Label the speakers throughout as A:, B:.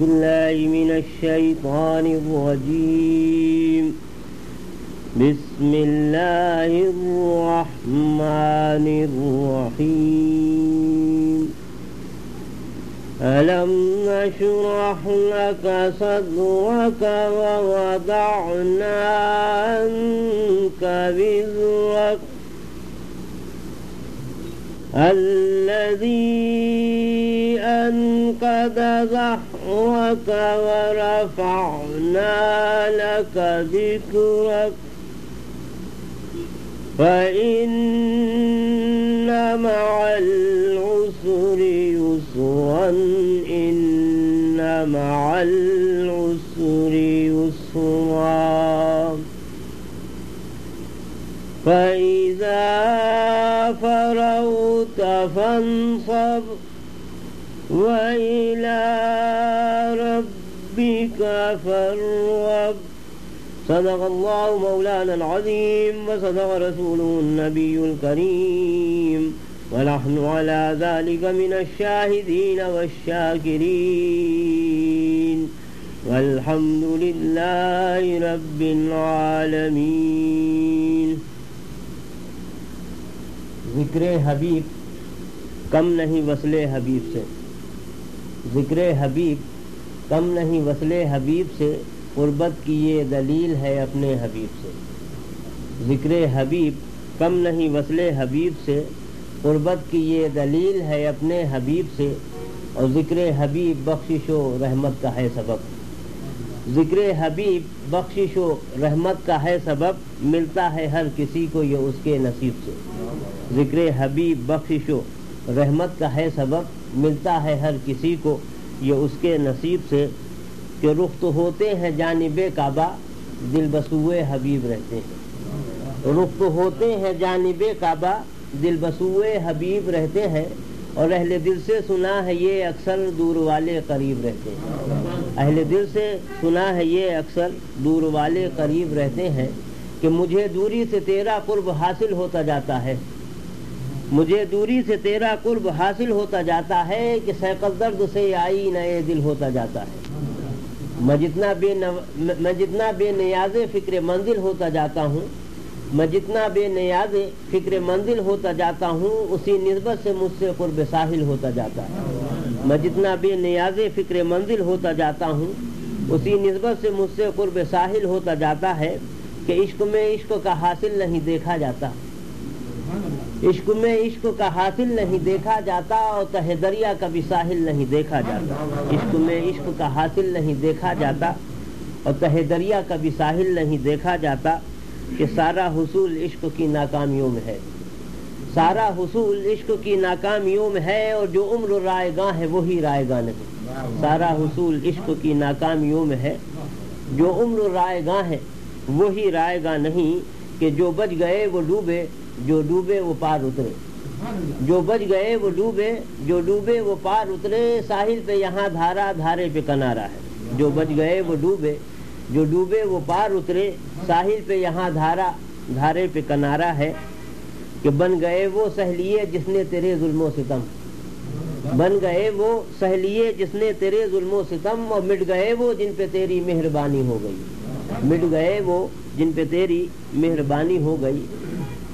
A: بالله من الشيطان الرجيم. بسم الله الرحمن الرحيم. ألم نشرح لك صدرك ووضعنا عنك وزرك الذي أنقذ ظهرك ورفعنا لك ذكرك. فإن مع العسر يسرا إن مع العسر يسرا. فإذا فرغت فانصب وإلى ربك فارغب. صدق الله مولانا العظيم وصدق رسوله النبي الكريم. ونحن على ذلك من الشاهدين والشاكرين. والحمد لله رب العالمين. ذکر حبیب کم نہیں وصل حبیب سے۔ ذکر حبیب، کم نہیں وصل حبیب سے، قربت کی یہ دلیل ہے اپنے حبیب سے۔ ذکر حبیب، کم نہیں وصل حبیب سے، قربت کی یہ دلیل ہے اپنے حبیب سے۔ اور ذکر حبیب، بخشش و رحمت کا ہے سبب۔ ذکر حبیب، بخشش و رحمت کا ہے سبب، ملتا ہے ہر کسی کو یہ اس کے نصیب سے۔ ذکر حبیب، بخشش و رحمت کا ہے سبب۔ ملتا ہے ہر کسی کو، یہ اس کے نصیب سے کہ رخ تو ہوتے ہیں جانب کعبہ، دل بسوئے حبیب رہتے ہیں۔ رخ تو ہوتے ہیں جانب کعبہ، دل بسوئے حبیب رہتے ہیں۔ اور اہل دل سے سنا ہے یہ اکثر دور والے قریب رہتے ہیں۔ اہل دل سے سنا ہے یہ اکثر دور والے قریب رہتے ہیں کہ مجھے دوری سے تیرا قرب حاصل ہوتا جاتا ہے۔ مجھے دوری سے تیرا قرب حاصل ہوتا جاتا ہے کہ سیکل درد سے آئی نئے دل ہوتا جاتا ہے۔ میں جتنا بے نو... میں جتنا بے نیاز فکر منزل ہوتا جاتا ہوں، میں جتنا بے نیاز فکر منزل ہوتا جاتا ہوں، اسی نسبت سے مجھ سے قرب ساحل ہوتا جاتا ہے۔ میں جتنا بے نیاز فکر منزل ہوتا جاتا ہوں، اسی نسبت سے مجھ سے قرب ساحل ہوتا جاتا ہے کہ عشق میں عشق کا حاصل نہیں دیکھا جاتا۔ عشق میں عشق کا حاصل نہیں دیکھا جاتا اور تہ دریا کا بھی ساحل نہیں دیکھا جاتا۔ عشق میں عشق کا حاصل نہیں دیکھا جاتا اور تہ دریا کا بھی ساحل نہیں دیکھا جاتا کہ سارا حصول عشق کی ناکامیوں میں ہے۔ سارا حصول عشق کی ناکامیوں میں ہے اور جو عمر رائے گاہ ہے وہی رائے گاہ نہیں۔ سارا حصول عشق کی ناکامیوں میں ہے، جو عمر رائے گاہ ہے وہی رائے گاہ نہیں کہ جو بچ گئے وہ ڈوبے جو ڈوبے وہ پار اترے۔ جو بچ گئے وہ ڈوبے، جو ڈوبے وہ پار اترے۔ ساحل پہ یہاں دھارا، دھارے پہ کنارا ہے۔ جو بچ گئے وہ ڈوبے، جو ڈوبے وہ پار اترے۔ ساحل پہ یہاں دھارا، دھارے پہ کنارا ہے۔ کہ بن گئے وہ سہلیے جس نے تیرے ظلم و ستم بن گئے وہ سہلیے جس نے تیرے ظلم و ستم اور مٹ گئے وہ جن پہ تیری مہربانی ہو گئی۔ مٹ گئے وہ جن پہ تیری مہربانی ہو گئی۔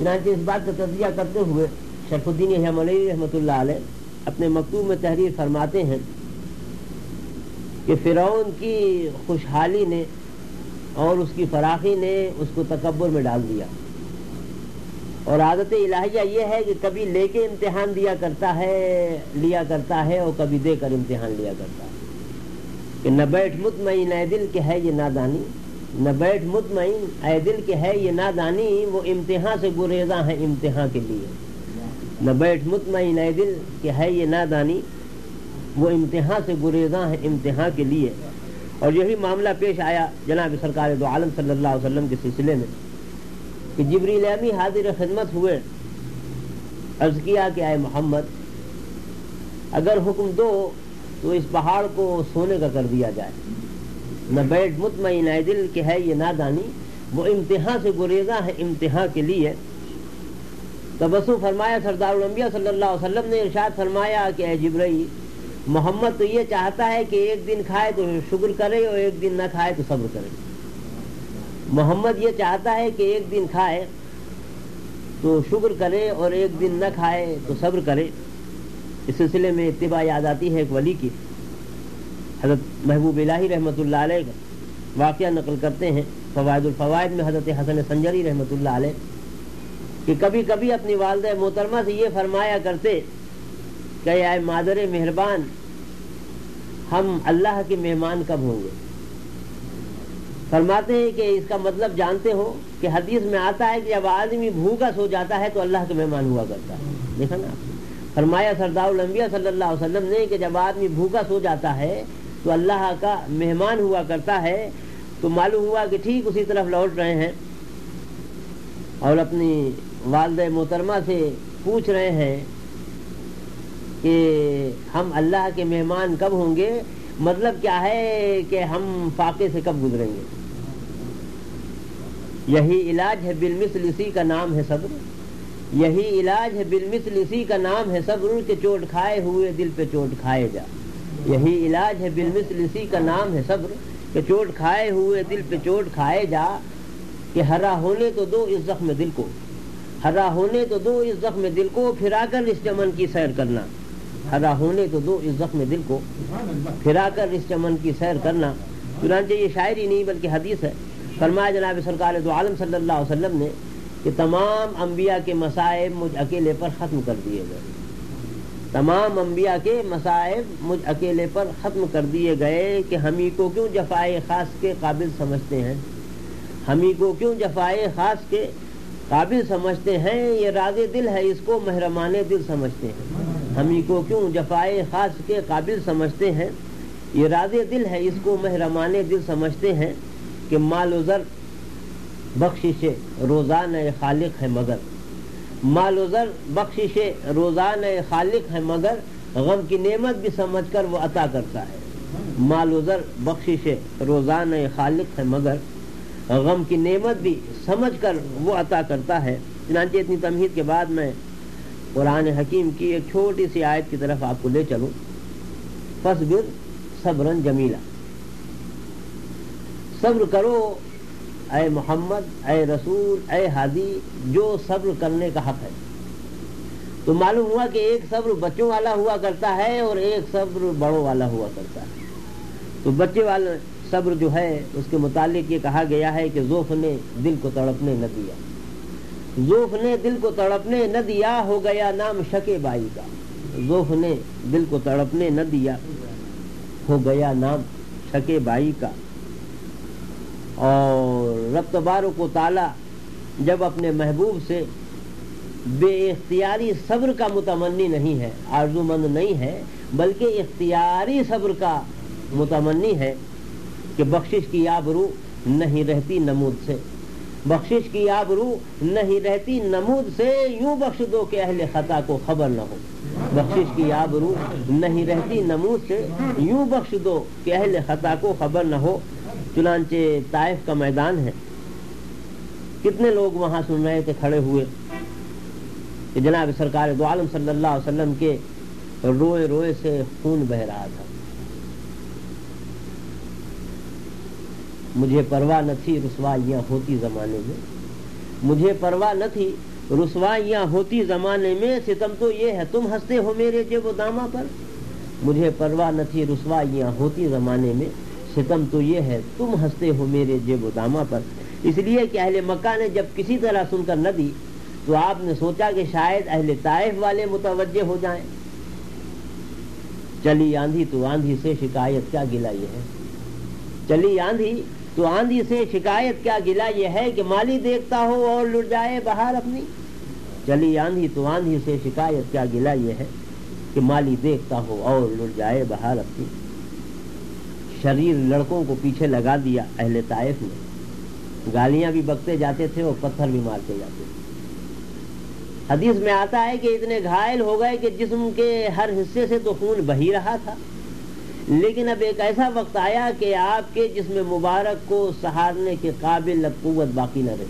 A: چنانچہ اس بات کا تجزیہ کرتے ہوئے شرف الدین علیہ رحمۃ اللہ علیہ اپنے مکتوب میں تحریر فرماتے ہیں کہ فرعون کی خوشحالی نے اور اس کی فراخی نے اس کو تکبر میں ڈال دیا۔ اور عادت الہیہ یہ ہے کہ کبھی لے کے امتحان دیا کرتا ہے، لیا کرتا ہے اور کبھی دے کر امتحان لیا کرتا ہے۔ کہ نہ بیٹھ مطمئن دل کے ہے یہ نادانی۔ نہ بیٹھ مطمئن، اے دل کے ہے یہ نادانی، وہ امتحان سے گریزاں ہیں امتحان کے لیے۔ نہ بیٹھ مطمئن، اے دل کہ ہے یہ نادانی، وہ امتحان سے گریزاں ہیں امتحان کے لیے۔ اور یہی معاملہ پیش آیا جناب سرکار دو عالم صلی اللہ علیہ وسلم کے سلسلے میں، کہ جبریل امی حاضر خدمت ہوئے۔ عرض کیا کہ آئے محمد، اگر حکم دو تو اس پہاڑ کو سونے کا کر دیا جائے۔ نہ بیٹھ مطمئن دل کہ ہے یہ نادانی، وہ امتحان سے گریزاں ہے امتحان کے لیے۔ تبسم فرمایا سردار الانبیاء صلی اللہ علیہ وسلم نے ارشاد فرمایا کہ اے جبرئی محمد تو یہ چاہتا ہے کہ ایک دن کھائے تو شکر کرے اور ایک دن نہ کھائے تو صبر کرے۔ محمد یہ چاہتا ہے کہ ایک دن کھائے تو شکر کرے اور ایک دن نہ کھائے تو صبر کرے۔ اس سلسلے میں اتباع یاد آتی ہے ایک ولی کی۔ حضرت محبوب الہی رحمۃ اللہ علیہ کا واقعہ نقل کرتے ہیں، فوائد الفوائد میں حضرت حسن سنجری رحمۃ اللہ علیہ کہ کبھی کبھی اپنی والدہ محترمہ سے یہ فرمایا کرتے کہ آئے مادر مہربان، ہم اللہ کے مہمان کب ہوں گے؟ فرماتے ہیں کہ اس کا مطلب جانتے ہو کہ حدیث میں آتا ہے کہ جب آدمی بھوکا سو جاتا ہے تو اللہ کے مہمان ہوا کرتا ہے۔ دیکھا نا فرمایا سردار الانبیاء صلی اللہ علیہ وسلم نے کہ جب آدمی بھوکا سو جاتا ہے تو اللہ کا مہمان ہوا کرتا ہے تو معلوم ہوا کہ ٹھیک اسی طرف لوٹ رہے ہیں اور اپنی والد محترمہ سے پوچھ رہے ہیں کہ ہم اللہ کے مہمان کب ہوں گے؟ مطلب کیا ہے کہ ہم فاقے سے کب گزریں گے؟ یہی علاج ہے بالمثل اسی کا نام ہے صبر یہی علاج ہے بالمثل اسی کا نام ہے صبر کے چوٹ کھائے ہوئے دل پہ چوٹ کھائے جا۔ یہی علاج ہے، بالمثل اسی کا نام ہے صبر، کہ چوٹ کھائے ہوئے دل پہ چوٹ کھائے جا، کہ ہرا ہونے تو دو اس زخم دل کو۔ ہرا ہونے تو دو اس زخم دل کو پھرا کر اس چمن کی سیر کرنا۔ ہرا ہونے تو دو اس زخم دل کو پھرا کر اس چمن کی سیر کرنا۔ چنانچہ یہ شاعری نہیں، بلکہ حدیث ہے۔ فرمایا جناب سرکار دو عالم صلی اللہ علیہ وسلم نے کہ تمام انبیاء کے مسائب مجھ اکیلے پر ختم کر دیے گئے۔ تمام انبیاء کے مسائب مجھ اکیلے پر ختم کر دیے گئے کہ ہم ہی کو کیوں جفائے خاص کے قابل سمجھتے ہیں؟ ہم ہی کو کیوں جفائے خاص کے قابل سمجھتے ہیں؟ یہ راز دل ہے، اس کو محرمان دل سمجھتے ہیں۔ ہم ہی کو کیوں جفائے خاص کے قابل سمجھتے ہیں؟ یہ راز دل ہے، اس کو محرمان دل سمجھتے ہیں کہ مال و ذر بخشش روزانہ خالق ہے مگر۔ مال و ذر بخشش روزانہ خالق ہے، مگر غم کی نعمت بھی سمجھ کر وہ عطا کرتا ہے۔ مال و ذر بخشش روزانہ خالق ہے، مگر غم کی نعمت بھی سمجھ کر وہ عطا کرتا ہے۔ چنانچہ اتنی تمہید کے بعد میں قرآن حکیم کی ایک چھوٹی سی آیت کی طرف آپ کو لے چلوں۔ فصبر صبرن جمیلا۔ صبر کرو اے محمد، اے رسول، اے ہادی جو صبر کرنے کا حق ہے۔ تو معلوم ہوا کہ ایک صبر بچوں والا ہوا کرتا ہے اور ایک صبر بڑوں والا ہوا کرتا ہے۔ تو بچے والا صبر جو ہے، اس کے متعلق یہ کہا گیا ہے کہ زوف نے دل کو تڑپنے نہ دیا۔ زوف نے دل کو تڑپنے نہ دیا، ہو گیا نام شکے بائی کا۔ زوف نے دل کو تڑپنے نہ دیا، ہو گیا نام شکے بائی کا۔ اور رب تبارک کو تالا جب اپنے محبوب سے بے اختیاری صبر کا متمنی نہیں ہے آرزو مند نہیں ہے، بلکہ اختیاری صبر کا متمنی ہے کہ بخشش کی آبرو نہیں رہتی نمود سے۔ بخشش کی آبرو نہیں رہتی نمود سے، یوں بخش دو کہ اہل خطا کو خبر نہ ہو۔ بخشش کی آبرو نہیں رہتی نمود سے، یوں بخش دو کہ اہل خطا کو خبر نہ ہو۔ چنانچہ طائف کا میدان ہے۔ کتنے لوگ وہاں سن رہے تھے کھڑے ہوئے؟ کہ جناب سرکار دو عالم صلی اللہ علیہ وسلم کے روئے روئے سے خون بہ رہا تھا۔ مجھے پرواہ نہ تھی رسوائیاں ہوتی زمانے میں۔ مجھے پرواہ نہ تھی رسوائیاں ہوتی زمانے میں، ستم تو یہ ہے، تم ہنستے ہو میرے جب و داما پر؟ مجھے پرواہ نہ تھی رسوائیاں ہوتی زمانے میں ستم تو یہ ہے، تم ہنستے ہو میرے جیب و داما پر۔ اس لیے کہ اہل مکہ نے جب کسی طرح سن کر نہ دی، تو آپ نے سوچا کہ شاید اہل طائف والے متوجہ ہو جائیں۔ چلی آندھی تو آندھی سے شکایت کیا گلا یہ ہے۔ چلی آندھی تو آندھی سے شکایت کیا گلا یہ ہے کہ مالی دیکھتا ہو اور لٹ جائے بہار اپنی۔ چلی آندھی تو آندھی سے شکایت کیا گلا یہ ہے کہ مالی دیکھتا ہو اور لٹ جائے بہار اپنی۔ شریر لڑکوں کو پیچھے لگا دیا اہل طائف نے۔ گالیاں بھی بکتے جاتے تھے اور پتھر بھی مارتے جاتے تھے۔ حدیث میں آتا ہے کہ اتنے گھائل ہو گئے کہ جسم کے ہر حصے سے تو خون بہی رہا تھا۔ لیکن اب ایک ایسا وقت آیا کہ آپ کے جسم مبارک کو سہارنے کے قابل قوت باقی نہ رہی۔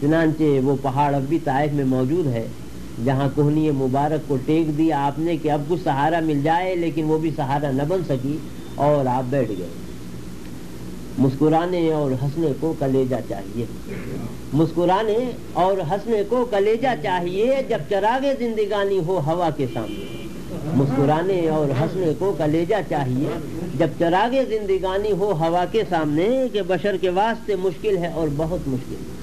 A: چنانچہ وہ پہاڑ اب بھی طائف میں موجود ہے۔ جہاں کوہنی مبارک کو ٹیک دیا آپ نے کہ اب کچھ سہارا مل جائے، لیکن وہ بھی سہارا نہ بن سکی اور آپ بیٹھ گئے۔ مسکرانے اور ہنسنے کو کلیجہ چاہیے۔ مسکرانے اور ہنسنے کو کلیجہ چاہیے جب چراغ زندگانی ہو ہوا کے سامنے۔ مسکرانے اور ہنسنے کو کلیجہ چاہیے جب چراغ زندگانی ہو ہوا کے سامنے کہ بشر کے واسطے مشکل ہے اور بہت مشکل۔ ہے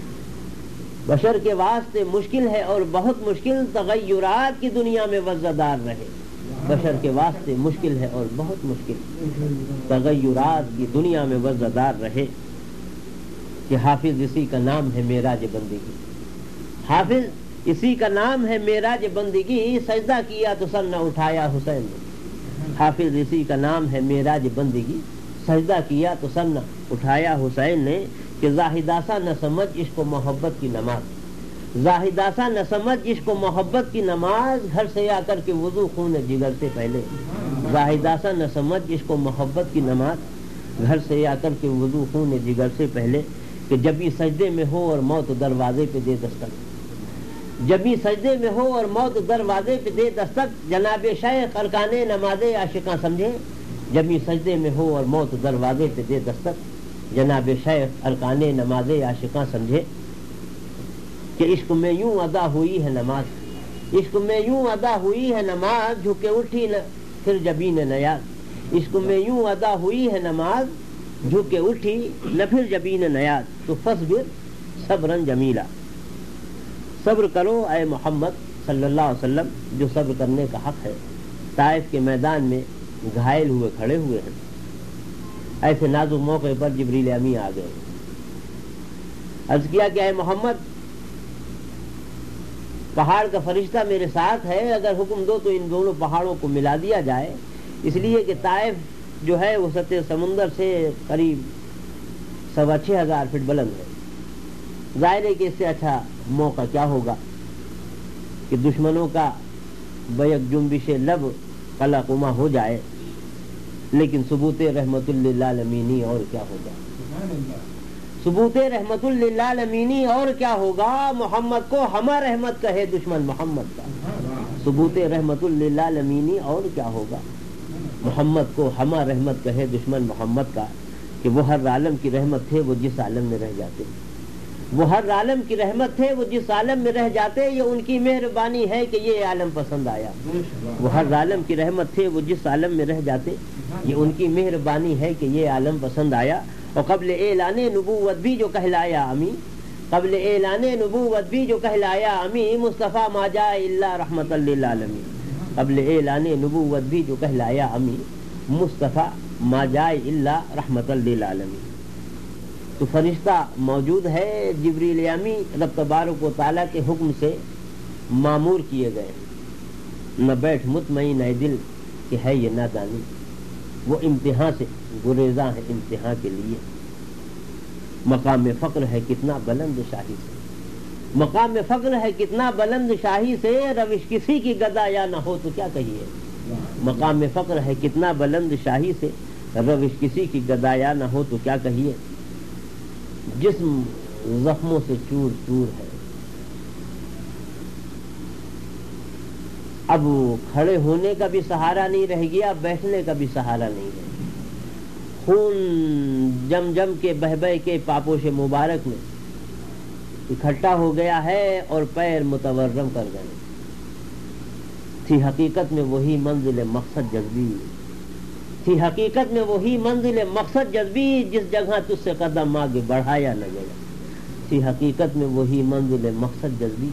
A: بشر کے واسطے مشکل ہے اور بہت مشکل تغیرات کی دنیا میں وزدار رہے۔ بشر کے واسطے مشکل ہے اور بہت مشکل۔ تغیرات کی دنیا میں وزدار رہے۔ کہ حافظ اسی کا نام ہے میراج بندگی۔ حافظ اسی کا نام ہے میراج بندگی۔ سجدہ کیا تو سر نہ اٹھایا حسین نے۔ حافظ اسی کا نام ہے میراج بندگی۔ سجدہ کیا تو سر نہ اٹھایا حسین نے۔ کہ زاہداسا نہ سمجھ عشق و محبت کی نماز۔ زاہداسا نہ سمجھ عشق و محبت کی نماز گھر سے آ کر کے وضو خون جگر سے پہلے۔ زاہداسا نہ سمجھ عشق و محبت کی نماز گھر سے آ کر کے وضو خون جگر سے پہلے کہ جب یہ سجدے میں ہو اور موت دروازے پہ دے دستک۔ جب یہ سجدے میں ہو اور موت دروازے پہ دے دستک، جناب شیخ ارکان نماز عاشقاں سمجھے؟ جب یہ سجدے میں ہو اور موت دروازے پہ دے دستک جناب شیخ ارکان نماز عاشقاں سمجھے کہ عشق میں یوں ادا ہوئی ہے نماز، عشق میں یوں ادا ہوئی ہے نماز جھکے اٹھی نہ، پھر جبین نیاز عشق میں یوں ادا ہوئی ہے نماز جھکے اٹھی نہ، پھر جبین نیاز تو فصبر صبرن جمیلا۔ صبر کرو اے محمد صلی اللہ علیہ وسلم، جو صبر کرنے کا حق ہے۔ طائف کے میدان میں گھائل ہوئے، کھڑے ہوئے ہیں۔ ایسے نازک موقع پر جبریل امی آ گئے۔ عرض کیا کہ اے محمد، پہاڑ کا فرشتہ میرے ساتھ ہے، اگر حکم دو تو ان دونوں پہاڑوں کو ملا دیا جائے۔ اس لیے کہ طائف جو ہے، وہ سطح سمندر سے قریب سوا چھ ہزار فٹ بلند ہے۔ ظاہر ہے کہ اس سے اچھا موقع کیا ہوگا؟ کہ دشمنوں کا بیک جنبش لب کلا کما ہو جائے۔ لیکن ثبوت رحمت اللہ عمینی اور کیا ہوگا؟ ثبوت رحمت اللہ اور کیا ہوگا؟ محمد کو ہما رحمت کہے دشمن محمد کا۔ ثبوت رحمت اللہ اور کیا ہوگا؟ محمد کو ہما رحمت کہے دشمن محمد کا کہ وہ ہر عالم کی رحمت تھے وہ جس عالم میں رہ جاتے وہ ہر عالم کی رحمت تھے وہ جس عالم میں رہ جاتے یہ ان کی مہربانی ہے کہ یہ عالم پسند آیا۔ وہ ہر عالم کی رحمت تھے وہ جس عالم میں رہ جاتے یہ ان کی مہربانی ہے کہ یہ عالم پسند آیا۔ اور قبل اعلان نبوت بھی جو کہلایا امی قبل اعلان نبوت بھی جو کہلایا امی مصطفیٰ ماجا اللہ رحمت اللہ قبل اعلان نبوت بھی جو کہلایا امی مصطفیٰ ماجا اللہ رحمت اللہ تو فرشتہ موجود ہے جبریل امی رب تبارک و تعالیٰ کے حکم سے معمور کیے گئے۔ نہ بیٹھ مطمئن ہے دل کہ ہے یہ نادانی۔ وہ امتحان سے گریزاں ہے امتحان کے لیے۔ مقام فقر ہے کتنا بلند شاہی سے۔ مقام فقر ہے کتنا بلند شاہی سے۔ روش کسی کی گدا یا نہ ہو تو کیا کہیے؟ مقام فقر ہے کتنا بلند شاہی سے۔ روش کسی کی گدا یا نہ ہو تو کیا کہیے؟ جسم زخموں سے چور چور ہے۔ اب کھڑے ہونے کا بھی سہارا نہیں رہ گیا، بیٹھنے کا بھی سہارا نہیں ہے۔ خون جم جم کے بہ بہ کے پاپوش مبارک میں اکٹھا ہو گیا ہے اور پیر متورم کر گئے۔ تھی حقیقت میں وہی منزل مقصد جذبی تھی حقیقت میں وہی منزل مقصد جذبی جس جگہ تج سے قدم آگے بڑھایا نہ گیا۔ تھی حقیقت میں وہی منزل مقصد جذبی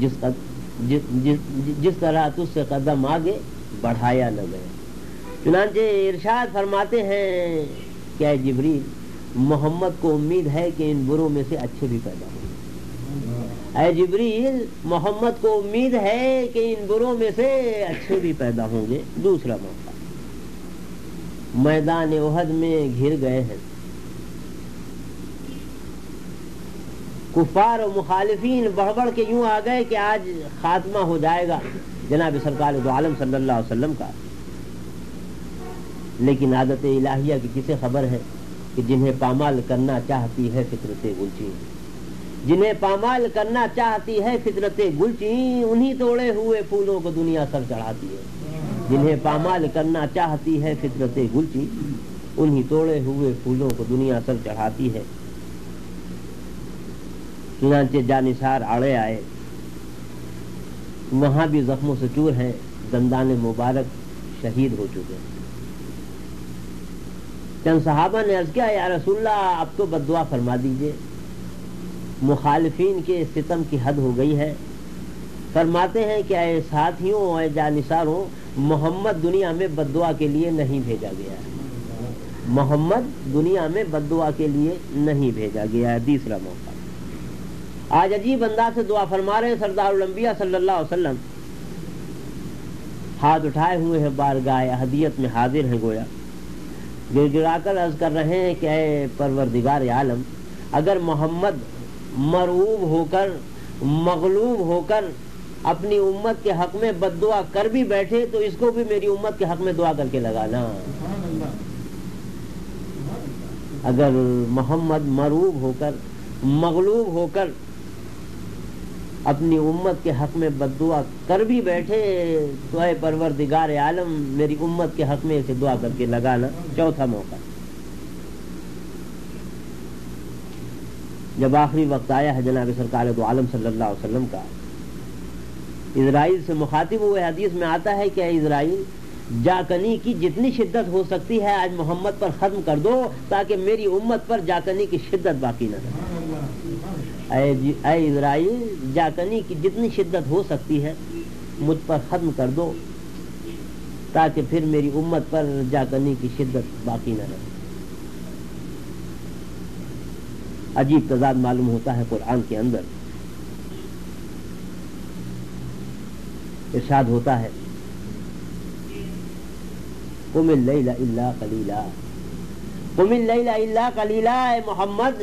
A: جس قدم جس طرح تج سے قدم آگے بڑھایا نہ گیا۔ چنانچہ ارشاد فرماتے ہیں کیا جبریل، محمد کو امید ہے کہ ان بروں میں سے اچھے بھی پیدا ہوں۔ اے جبریل، محمد کو امید ہے کہ ان بروں میں سے اچھے بھی پیدا ہوں گے۔ دوسرا موقع۔ میدان عہد میں گھر گئے ہیں۔ کفار و مخالفین بڑھ بڑھ کے یوں آ گئے کہ آج خاتمہ ہو جائے گا۔ جناب سرکار دو عالم صلی اللہ علیہ وسلم کا۔ لیکن عادت الہیہ کی کسے خبر ہے کہ جنہیں پامال کرنا چاہتی ہے فطرت گلچی جنہیں پامال کرنا چاہتی ہے فطرت گلچی انہی توڑے ہوئے پھولوں کو دنیا سر چڑھاتی ہے۔ جنہیں پامال کرنا چاہتی ہے فطرت گلچی، انہی توڑے ہوئے پھولوں کو دنیا سر چڑھاتی ہے۔ چنانچہ جانسار آڑے آئے۔ وہاں بھی زخموں سے چور ہیں دندان مبارک شہید ہو چکے ہیں۔ چند صحابہ نے عرض کیا، یا رسول اللہ اب تو بد دعا فرما دیجیے۔ مخالفین کے ستم کی حد ہو گئی ہے۔ فرماتے ہیں کہ اے ساتھیوں، اے جانساروں محمد دنیا میں بد دعا کے لیے نہیں بھیجا گیا ہے۔ محمد دنیا میں بد دعا کے لیے نہیں بھیجا گیا ہے۔ تیسرا موقع۔ آج عجیب انداز سے دعا فرما رہے ہیں سردار الانبیاء صلی اللہ علیہ وسلم۔ ہاتھ اٹھائے ہوئے ہیں بار گائے حدیت میں حاضر ہیں گویا۔ گر گرا کر عرض کر رہے ہیں کہ اے پروردگار عالم، اگر محمد مرعوب ہو کر، مغلوب ہو کر اپنی امت کے حق میں بد دعا کر بھی بیٹھے تو اس کو بھی میری امت کے حق میں دعا کر کے لگانا۔ اگر محمد مروب ہو کر، مغلوب ہو کر اپنی امت کے حق میں بد دعا کر بھی بیٹھے، تو اے پروردگار عالم، میری امت کے حق میں اسے دعا کر کے لگانا۔ چوتھا موقع۔ جب آخری وقت آیا ہے جناب سرکار دو عالم صلی اللہ علیہ وسلم کا اسرائیل سے مخاطب ہوئے حدیث میں آتا ہے کہ اسرائیل جاکنی کی جتنی شدت ہو سکتی ہے آج محمد پر ختم کر دو تاکہ میری امت پر جاکنی کی شدت باقی نہ رہے۔ جی، اے اسرائیل جاکنی کی جتنی شدت ہو سکتی ہے مجھ پر ختم کر دو تاکہ پھر میری امت پر جاکنی کی شدت باقی نہ رہے۔ عجیب تضاد معلوم ہوتا ہے قرآن کے اندر۔ ارشاد ہوتا ہے۔ قم اللیل الا قلیلا قم اللیل الا قلیلا اے محمد،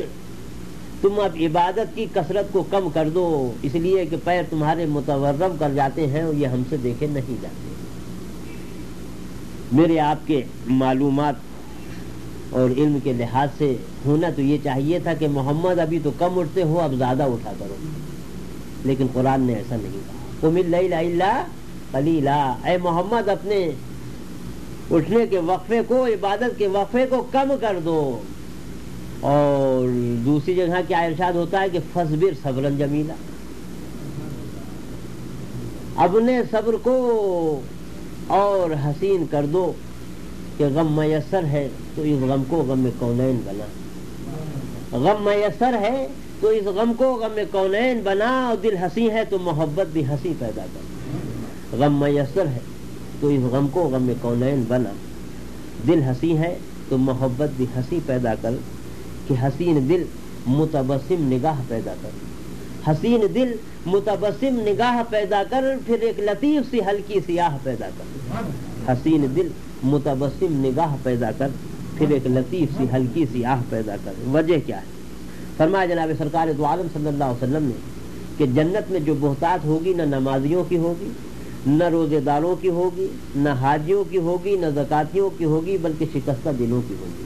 A: تم اب عبادت کی کثرت کو کم کر دو۔ اس لیے کہ پیر تمہارے متورم کر جاتے ہیں اور یہ ہم سے دیکھے نہیں جاتے۔ میرے آپ کے معلومات اور علم کے لحاظ سے ہونا تو یہ چاہیے تھا کہ محمد ابھی تو کم اٹھتے ہو، اب زیادہ اٹھا کرو۔ لیکن قرآن نے ایسا نہیں کہا۔ تم اللہ علیلا اے محمد، اپنے اٹھنے کے وقفے کو، عبادت کے وقفے کو کم کر دو۔ اور دوسری جگہ کیا ارشاد ہوتا ہے کہ فصبر صبر جمیلا۔ اپنے صبر کو اور حسین کر دو کہ غم میسر ہے تو اس غم کو غم کونین بنا۔ غم میسر ہے تو اس غم کو غم کونین بنا اور دل ہنسی ہے تو محبت بھی ہنسی پیدا کر۔ غم میسر ہے تو اس غم کو غم کونین بنا۔ دل ہنسی ہے تو محبت بھی ہنسی پیدا کر۔ کہ حسین دل متبسم نگاہ پیدا کر۔ حسین دل متبسم نگاہ پیدا کر، پھر ایک لطیف سی ہلکی سیاہ پیدا کر۔ حسین دل متبسم نگاہ پیدا کر۔ پھر ایک لطیف سی، ہلکی سی آہ پیدا کر۔ وجہ کیا ہے؟ فرمایا جناب سرکار دو عالم صلی اللہ علیہ وسلم نے کہ جنت میں جو بہتات ہوگی، نہ نمازیوں کی ہوگی، نہ روزے داروں کی ہوگی، نہ حاجیوں کی ہوگی، نہ زکاتیوں کی ہوگی، بلکہ شکستہ دلوں کی ہوگی۔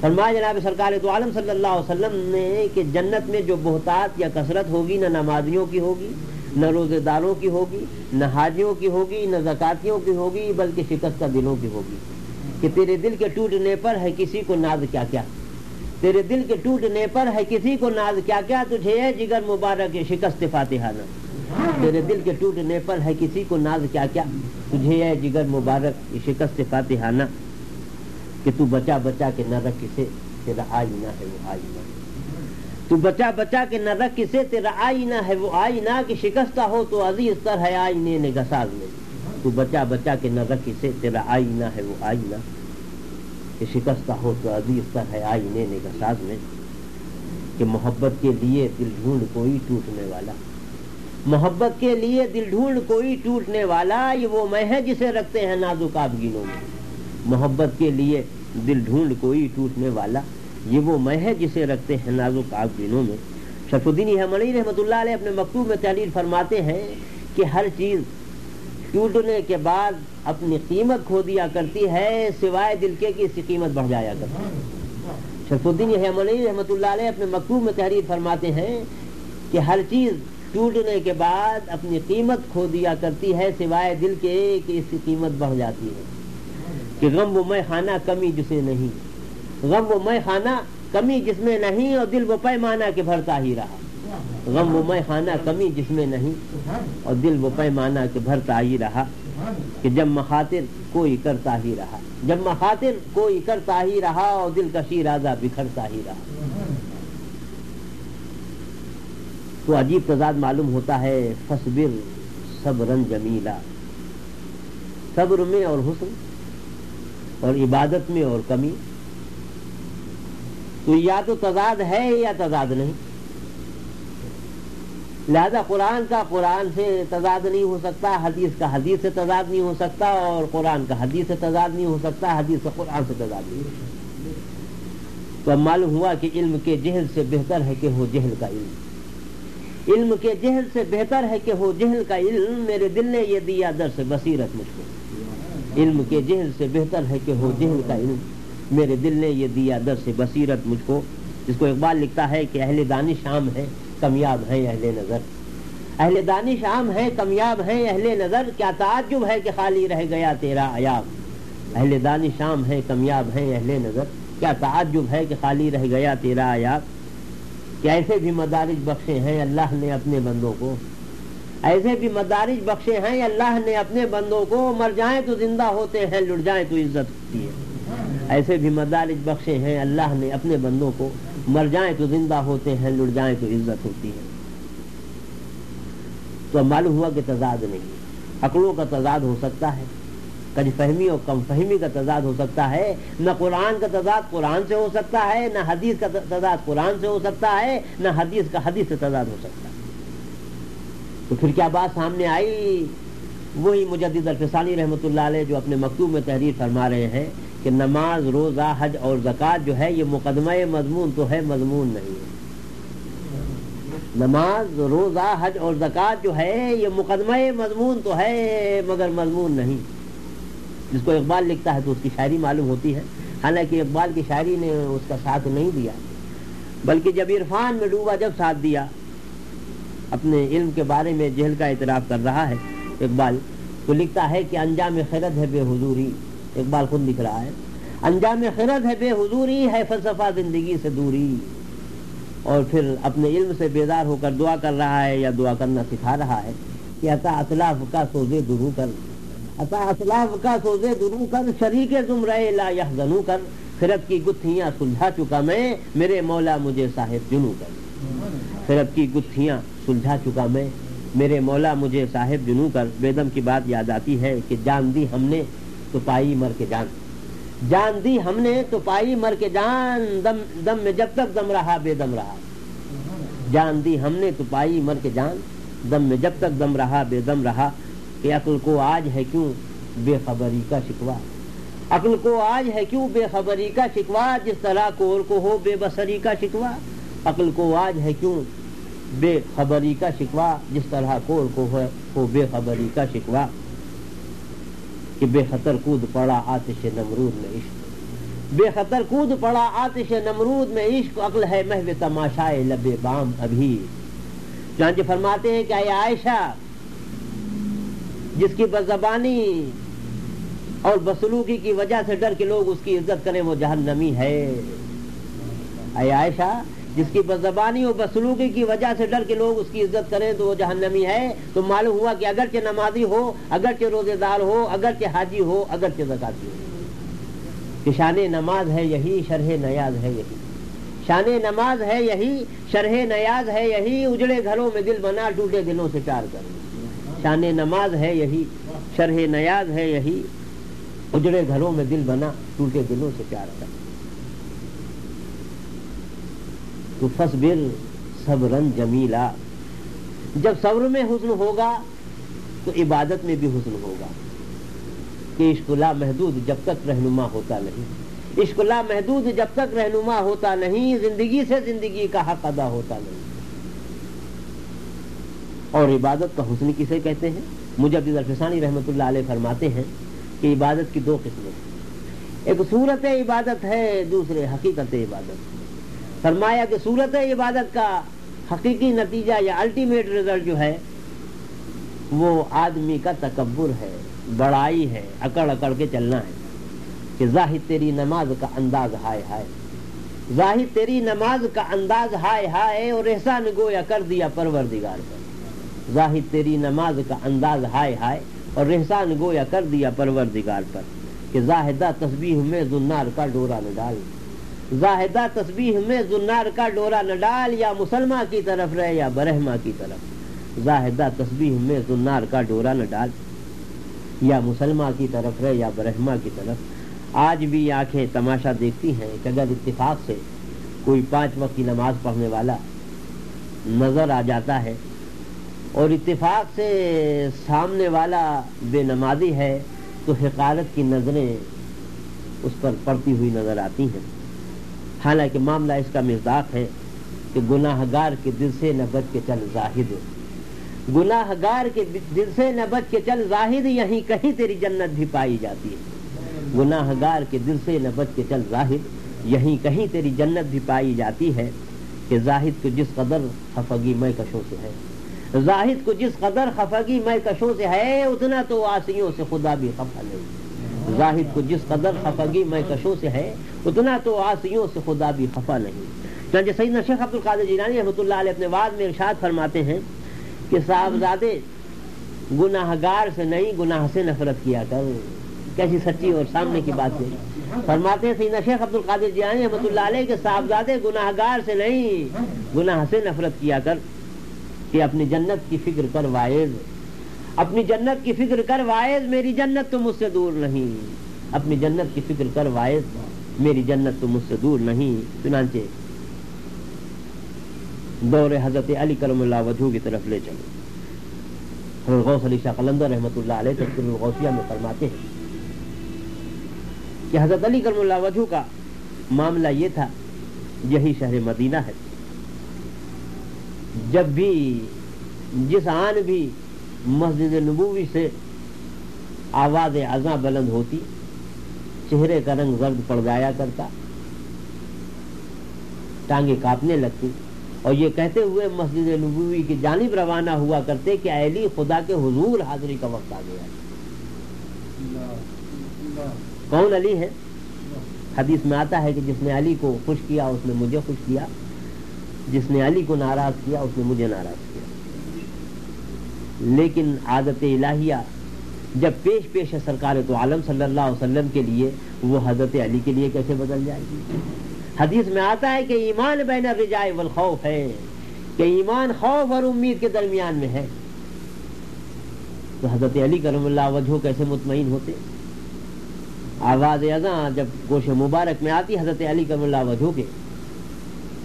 A: فرمایا جناب سرکار دو عالم صلی اللہ علیہ وسلم نے کہ جنت میں جو بہتات یا کثرت ہوگی، نہ نمازیوں کی ہوگی، نہ روزے داروں کی ہوگی، نہ حاجیوں کی ہوگی، نہ زکاتیوں کی ہوگی، بلکہ شکستہ دلوں کی ہوگی۔ کہ تیرے دل کے ٹوٹنے پر ہے کسی کو ناز کیا کیا؟ تیرے دل کے ٹوٹنے پر ہے کسی کو ناز کیا کیا؟ تجھے ہے جگر مبارک شکست فاتحانہ تیرے دل کے ٹوٹنے پر ہے کسی کو ناز کیا کیا؟ تجھے ہے جگر مبارک شکست فاتحانہ کہ تو بچا بچا کے نہ رکھ کسے تیرا آئینہ ہے وہ آئینہ۔ تو بچا بچا کے نہ رکھ کسے تیرا آئینہ ہے وہ آئینہ۔ کہ شکستہ ہو تو عزیز تر ہے آئینے نے گساز میں۔ تو بچا بچا کے نہ رکھ کسے تیرا آئینہ ہے وہ آئینہ۔ کہ شکستہ ہو تو عزیز تر ہے آئینے نے گساز میں، کہ محبت کے لیے دل ڈھونڈ کوئی ٹوٹنے والا۔ محبت کے لیے دل ڈھونڈ کوئی ٹوٹنے والا، یہ وہ میں ہے جسے رکھتے ہیں نازک آبگینوں میں۔ محبت کے لیے دل ڈھونڈ کوئی ٹوٹنے والا، یہ وہ میں ہے جسے رکھتے ہیں نازک آگ دنوں میں۔ شرف الدین حمنی رحمۃ اللہ علیہ اپنے مکتوب میں تحریر فرماتے ہیں کہ ہر چیز ٹوٹنے کے بعد اپنی قیمت کھو دیا کرتی ہے، سوائے دل کے کی اس کی قیمت بڑھ جایا کرتی شرف الدین حملی رحمۃ اللہ علیہ اپنے مکتوب میں تحریر فرماتے ہیں کہ ہر چیز ٹوٹنے کے بعد اپنی قیمت کھو دیا کرتی ہے، سوائے دل کے کہ اس کی قیمت بڑھ جاتی ہے۔ کہ غم و میں خانہ کمی جسے نہیں۔ غم و میں خانہ کمی جس میں نہیں اور دل و پیمانہ کے بھرتا ہی رہا۔ غم و میں خانہ کمی جس میں نہیں۔ اور دل و پیمانہ کے بھرتا ہی رہا۔ کہ جب مخاطر کوئی کرتا ہی رہا۔ جب مخاطر کوئی کرتا ہی رہا اور دل کا شیرازہ بکھرتا ہی رہا۔ تو عجیب تضاد معلوم ہوتا ہے فصبر صبرن جمیلا۔ صبر میں اور حسن اور عبادت میں اور کمی۔ تو یا تو تضاد ہے یا تضاد نہیں۔ لہذا قرآن کا قرآن سے تضاد نہیں ہو سکتا، حدیث کا حدیث سے تضاد نہیں ہو سکتا اور قرآن کا حدیث سے تضاد نہیں ہو سکتا، حدیث کا قرآن سے تضاد نہیں ہو سکتا۔ تو اب معلوم ہوا کہ علم کے جہل سے بہتر ہے کہ ہو جہل کا علم۔ علم کے جہل سے بہتر ہے کہ ہو جہل کا علم، میرے دل نے یہ دیا در سے بصیرت مجھ کو۔ علم کے جہل سے بہتر ہے کہ ہو جہل کا علم۔ میرے دل نے یہ دیا در سے بصیرت مجھ کو۔ جس کو اقبال لکھتا ہے کہ اہل دانش عام ہے کمیاب ہیں اہل نظر۔ اہل دانش عام ہے کمیاب ہیں اہل نظر۔ کیا تعجب ہے کہ خالی رہ گیا تیرا ایاب اہل دانش عام ہے کمیاب ہیں اہل نظر۔ کیا تعجب ہے کہ خالی رہ گیا تیرا ایاب کہ ایسے بھی مدارج بخشے ہیں اللہ نے اپنے بندوں کو۔ ایسے بھی مدارج بخشے ہیں اللہ نے اپنے بندوں کو۔ مر جائیں تو زندہ ہوتے ہیں لٹ جائیں تو عزت ہوتی ہے۔ ایسے بھی مدارج بخشے ہیں اللہ نے اپنے بندوں کو۔ مر جائیں تو زندہ ہوتے ہیں، لڑ جائیں تو عزت ہوتی ہے۔ تو معلوم ہوا کہ تضاد نہیں عقلوں کا تضاد ہو سکتا ہے، کج فہمی اور کم فہمی کا تضاد ہو سکتا ہے۔ نہ قرآن کا تضاد قرآن سے ہو سکتا ہے، نہ حدیث کا تضاد قرآن سے ہو سکتا ہے، نہ حدیث کا حدیث سے تضاد ہو سکتا ہے۔ تو پھر کیا بات سامنے آئی؟ وہی مجدد الفسانی رحمۃ اللہ علیہ جو اپنے مکتوب میں تحریر فرما رہے ہیں۔ کہ نماز، روزہ، حج اور زکوٰۃ جو ہے، یہ مقدمہ مضمون تو ہے، مضمون نہیں ہے۔ نماز، روزہ، حج اور زکوٰۃ جو ہے، یہ مقدمہ مضمون تو ہے، مگر مضمون نہیں۔ جس کو اقبال لکھتا ہے تو اس کی شاعری معلوم ہوتی ہے۔ حالانکہ اقبال کی شاعری نے اس کا ساتھ نہیں دیا، بلکہ جب عرفان میں ڈوبا، جب ساتھ دیا۔ اپنے علم کے بارے میں جہل کا اعتراف کر رہا ہے اقبال، تو لکھتا ہے کہ انجام خیرت ہے بے حضوری۔ اقبال خود لکھ رہا ہے۔ انجام خرد ہے، بے حضوری ہے، فلسفہ زندگی سے دوری۔ اور پھر اپنے علم سے بیدار ہو کر دعا کر رہا ہے یا دعا کرنا سکھا رہا ہے کہ عطا اطلاف کا سوزے درو کر۔ عطا اطلاف کا سوزے درو کر، شریک زمرے لا یحزنو کر۔ خرد کی گتھیاں سلجھا چکا میں، میرے مولا مجھے صاحب جنو کر۔ خرد کی گتھیاں سلجھا چکا میں، میرے مولا مجھے صاحب جنو کر۔ بیدم کی بات یاد آتی ہے کہ جان دی ہم نے تو پائی مر کے جان۔ جان دی ہم نے تو پائی مر کے جان۔ دم دم میں جب تک دم رہا، بے دم رہا۔ جان دی ہم نے تو پائی مر کے جان۔ دم میں جب تک دم رہا، بے دم رہا۔ کہ عقل کو آج ہے کیوں بے خبری کا شکوا عقل کو آج ہے کیوں بے خبری کا شکوا جس طرح کور کو ہو، بے بسری کا شکوا عقل کو آج ہے کیوں بے خبری کا شکوا جس طرح کور کو ہو بے خبری کا شکوا کہ بے خطر کود پڑا آتش نمرود میں عشق۔ بے خطر کود پڑا آتش نمرود میں عشق، عقل ہے محو تماشائے لبے بام ابھی۔ چانچہ فرماتے ہیں کہ اے عائشہ، جس کی بزبانی اور بسلوکی کی وجہ سے ڈر کے لوگ اس کی عزت کریں، وہ جہنمی ہے۔ اے عائشہ جس کی بزبانی اور بسلوکی کی وجہ سے ڈر کے لوگ اس کی عزت کریں تو وہ جہنمی ہے۔ تو معلوم ہوا کہ اگرچہ نمازی ہو، اگرچہ روزے دار ہو، اگرچہ حاجی ہو، اگرچہ زکاتی ہو۔ کہ شان نماز ہے یہی، شرح نیاز ہے یہی۔ شان نماز ہے یہی، شرح نیاز ہے یہی، اجڑے گھروں میں دل بنا، ٹوٹے دلوں سے چار کر شان نماز ہے یہی، شرح نیاز ہے یہی، اجڑے گھروں میں دل بنا، ٹوٹے دلوں سے چار کر تو فصبر صبرن جمیلا۔ جب صبر میں حسن ہوگا تو عبادت میں بھی حسن ہوگا۔ کہ عشق لا محدود جب تک رہنما ہوتا نہیں۔ عشق لا محدود جب تک رہنما ہوتا نہیں، زندگی سے زندگی کا حق ادا ہوتا نہیں۔ اور عبادت کا حسن کسے کہتے ہیں؟ مجدد الفسانی رحمۃ اللہ علیہ فرماتے ہیں کہ عبادت کی دو قسمیں۔ ایک صورت عبادت ہے، دوسرے حقیقت عبادت۔ فرمایا کہ صورت عبادت کا حقیقی نتیجہ یا الٹیمیٹ رزلٹ جو ہے، وہ آدمی کا تکبر ہے، بڑائی ہے، اکڑ اکڑ کے چلنا ہے۔ کہ ظاہر تیری نماز کا انداز ہائے ہائے۔ ظاہر تیری نماز کا انداز ہائے ہائے اور احسان گویا کر دیا پروردگار پر۔ ظاہر تیری نماز کا انداز ہائے ہائے اور احسان گویا کر دیا پروردگار پر۔ کہ زاہدہ تسبیح میں زنار کا ڈورا نہ ڈال۔ زاہدہ تسبیح میں زنار کا ڈورا نہ ڈال یا مسلمہ کی طرف رہے یا برہما کی طرف. زاہدہ تسبیح میں زنار کا ڈورا نہ ڈال یا مسلمہ کی طرف رہے یا برہما کی طرف. آج بھی آنکھیں تماشا دیکھتی ہیں کہ اگر اتفاق سے کوئی پانچ وقت کی نماز پڑھنے والا نظر آ جاتا ہے اور اتفاق سے سامنے والا بے نمازی ہے تو حقارت کی نظریں اس پر پڑتی ہوئی نظر آتی ہیں. حالانکہ معاملہ اس کا مزداق ہے کہ گناہ گار کے دل سے نہ بچ کے چل زاہد گناہ گار کے دل سے نہ بچ کے چل زاہد یہیں کہیں تیری جنت بھی پائی جاتی ہے۔ گناہ گار کے دل سے نہ بچ کے چل زاہد یہیں کہیں تیری جنت بھی پائی جاتی ہے کہ زاہد کو جس قدر خفگی میں کشوں سے ہے۔ زاہد کو جس قدر خفگی میں کشوں سے ہے، اتنا تو آسیوں سے خدا بھی خفا نہیں۔ زاہد کو جس قدر خفگی میں کشوں سے ہے اتنا تو آسیوں سے خدا بھی خفا نہیں۔ چنانچہ سیدنا شیخ عبد القادر جیلانی رحمۃ اللہ علیہ اپنے وعد میں ارشاد فرماتے ہیں کہ صاحبزادے گناہ گار سے نہیں، گناہ سے نفرت کیا کر۔ کیسی سچی اور سامنے کی بات ہے۔ فرماتے ہیں سیدنا شیخ عبد القادر جیانی رحمۃ اللہ علیہ کے صاحبزادے گناہ گار سے نہیں، گناہ سے نفرت کیا کر۔ کہ اپنی جنت کی فکر کر وائز۔ اپنی جنت کی فکر کر وائز، میری جنت تو مجھ سے دور نہیں۔ اپنی جنت کی فکر کر وائز۔ میری جنت تو مجھ سے دور نہیں، چنانچہ دور حضرت علی کرم اللہ وجہ کی طرف لے چلو۔ غوث علی شاہ قلندر رحمۃ اللہ علیہ تذکر الغوثیہ میں فرماتے ہیں کہ حضرت علی کرم اللہ وجہ کا معاملہ یہ تھا، یہی شہر مدینہ ہے۔ جب بھی جس آن بھی مسجد نبوی سے آواز ازاں بلند ہوتی چہرے کا رنگ زرد پڑ جایا کرتا۔ ٹانگیں کاپنے لگتی۔ اور یہ کہتے ہوئے مسجد نبوی کی جانب روانہ ہوا کرتے کہ علی، خدا کے حضور حاضری کا وقت آ گیا کون علی ہے؟ حدیث میں آتا ہے کہ جس نے علی کو خوش کیا، اس نے مجھے خوش کیا۔ جس نے علی کو ناراض کیا، اس نے مجھے ناراض کیا۔ لیکن عادت الہیہ جب پیش پیش ہے سرکار تو عالم صلی اللہ علیہ وسلم کے لیے، وہ حضرت علی کے لیے کیسے بدل جائے گی؟ حدیث میں آتا ہے کہ ایمان بین الرجائے والخوف ہے، کہ ایمان خوف اور امید کے درمیان میں ہے۔ تو حضرت علی کرم اللہ وجہ کیسے مطمئن ہوتے؟ آواز ازاں جب گوش مبارک میں آتی حضرت علی کرم اللہ وجہ کے،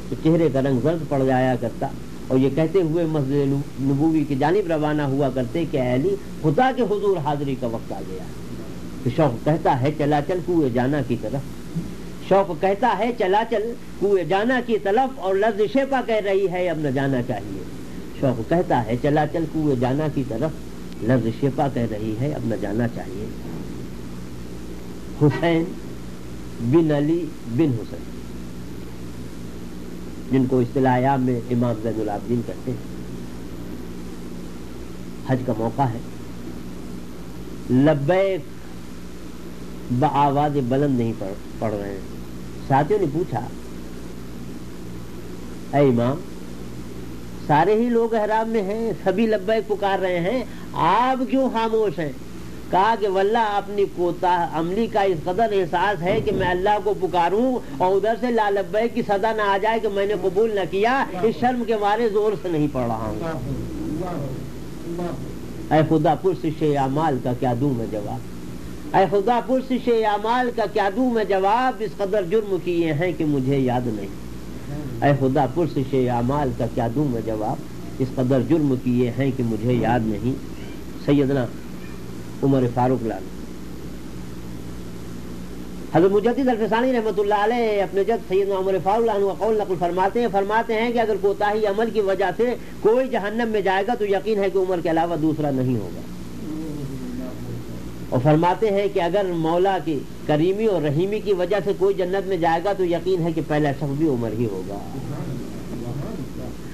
A: تو چہرے کا رنگ زرد پڑ جایا کرتا۔ اور یہ کہتے ہوئے مسجد نبوی کی جانب روانہ ہوا کرتے کہ علی خدا کے حضور حاضری کا وقت آ گیا تو شوق کہتا ہے چلا چل کوئے جانا کی طرف۔ شوق کہتا ہے چلا چل کوئے جانا کی طرف اور لفظ شیپا کہہ رہی ہے اب نہ جانا چاہیے۔ شوق کہتا ہے چلا چل کوئے جانا کی طرف۔ لفظ شیپا کہہ رہی ہے اب نہ جانا چاہیے۔ حسین بن علی بن حسین۔ جن کو اصطلاح میں امام زین العابدین کہتے ہیں۔ حج کا موقع ہے۔ لبیک بآواز بلند نہیں پڑھ رہے ہیں۔ ساتھیوں نے پوچھا، اے امام، سارے ہی لوگ احرام میں ہیں، سبھی لبیک پکار رہے ہیں، آپ کیوں خاموش ہیں؟ کہا کہ واللہ اپنی کوتا عملی کا اس قدر احساس ہے کہ میں اللہ کو پکاروں اور ادھر سے لال ابے کی صدا نہ آ جائے کہ میں نے قبول نہ کیا، اس شرم کے مارے زور سے نہیں پڑھ رہا ہوں۔ اے خدا پرس اعمال کا کیا دوں میں جواب؟ اے خدا پرس اعمال کا کیا دوں میں جواب؟ اس قدر جرم کیے ہیں کہ مجھے یاد نہیں۔ اے خدا پرس اعمال کا کیا دوں میں جواب؟ اس قدر جرم کیے ہیں کہ مجھے یاد نہیں۔ سیدنا عمر فاروق لال۔ حضرت مجدد الفسانی رحمۃ اللہ علیہ اپنے جد سیدنا عمر فاروق لال قول نقل فرماتے ہیں فرماتے ہیں کہ اگر کوتاہی عمل کی وجہ سے کوئی جہنم میں جائے گا تو یقین ہے کہ عمر کے علاوہ دوسرا نہیں ہوگا۔ اور فرماتے ہیں کہ اگر مولا کی کریمی اور رحیمی کی وجہ سے کوئی جنت میں جائے گا تو یقین ہے کہ پہلا شخص بھی عمر ہی ہوگا۔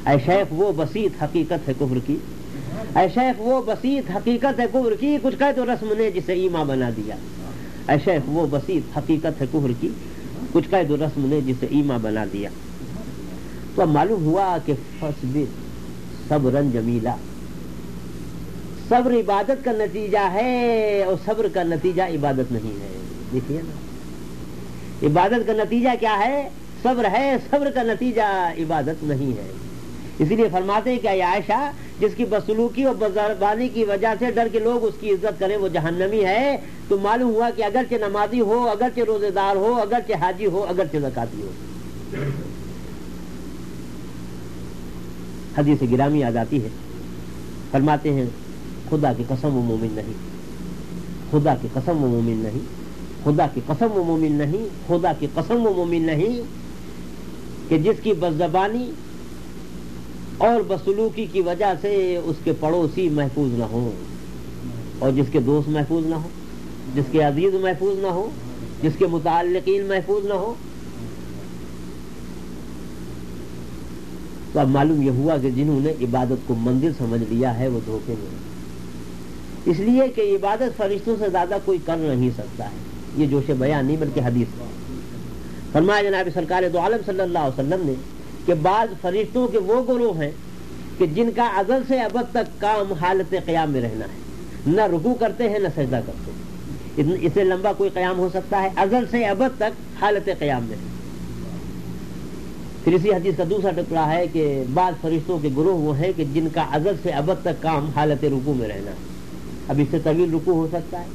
A: اے شیخ، وہ بسیط حقیقت ہے کفر کی۔ اے شیخ، وہ بسیط حقیقت ہے کفر کی، کچھ کہے تو رسم نے جسے ایما بنا دیا۔ اے شیخ، وہ بسیط حقیقت ہے کفر کی، کچھ کہے تو رسم نے جسے ایما بنا دیا۔ تو اب معلوم ہوا کہ فصبر صبرن جمیلہ۔ صبر عبادت کا نتیجہ ہے اور صبر کا نتیجہ عبادت نہیں ہے۔ دیکھیے نا۔ عبادت کا نتیجہ کیا ہے؟ صبر ہے، صبر کا نتیجہ عبادت نہیں ہے۔ اسی لیے فرماتے ہیں کہ عائشہ، جس کی بسلوکی اور بزربانی کی وجہ سے ڈر کے لوگ اس کی عزت کریں، وہ جہنمی ہے۔ تو معلوم ہوا کہ اگرچہ نمازی ہو، اگرچہ روزے دار ہو، اگرچہ حاجی ہو، اگرچہ زکاتی ہو۔ حدیث گرامی آ جاتی ہے۔ فرماتے ہیں، خدا کی قسم و مومن نہیں۔ خدا کی قسم و مومن نہیں۔ خدا کی قسم و مومن نہیں۔ خدا کی قسم و مومن نہیں کہ جس کی بس زبانی اور بسلوکی کی وجہ سے اس کے پڑوسی محفوظ نہ ہو اور جس کے دوست محفوظ نہ ہو جس کے عزیز محفوظ نہ ہو جس کے متعلقین محفوظ نہ ہو تو اب معلوم یہ ہوا کہ جنہوں نے عبادت کو منزل سمجھ لیا ہے، وہ دھوکے میں اس لیے کہ عبادت فرشتوں سے زیادہ کوئی کر نہیں سکتا ہے۔ یہ جوش بیان نہیں، بلکہ حدیث فرمایا جناب سرکار دو عالم صلی اللہ علیہ وسلم نے کہ بعض فرشتوں کے وہ گروہ ہیں کہ جن کا ازل سے ابد تک کام حالت قیام میں رہنا ہے۔ نہ رکو کرتے ہیں، نہ سجدہ کرتے ہیں۔ اسے لمبا کوئی قیام ہو سکتا ہے؟ ازل سے ابد تک حالت قیام میں پھر اسی حدیث کا دوسرا ٹکڑا ہے کہ بعض فرشتوں کے گروہ وہ ہیں کہ جن کا ازل سے ابد تک کام حالت رکو میں رہنا ہے۔ اب اس سے طویل رکو ہو سکتا ہے۔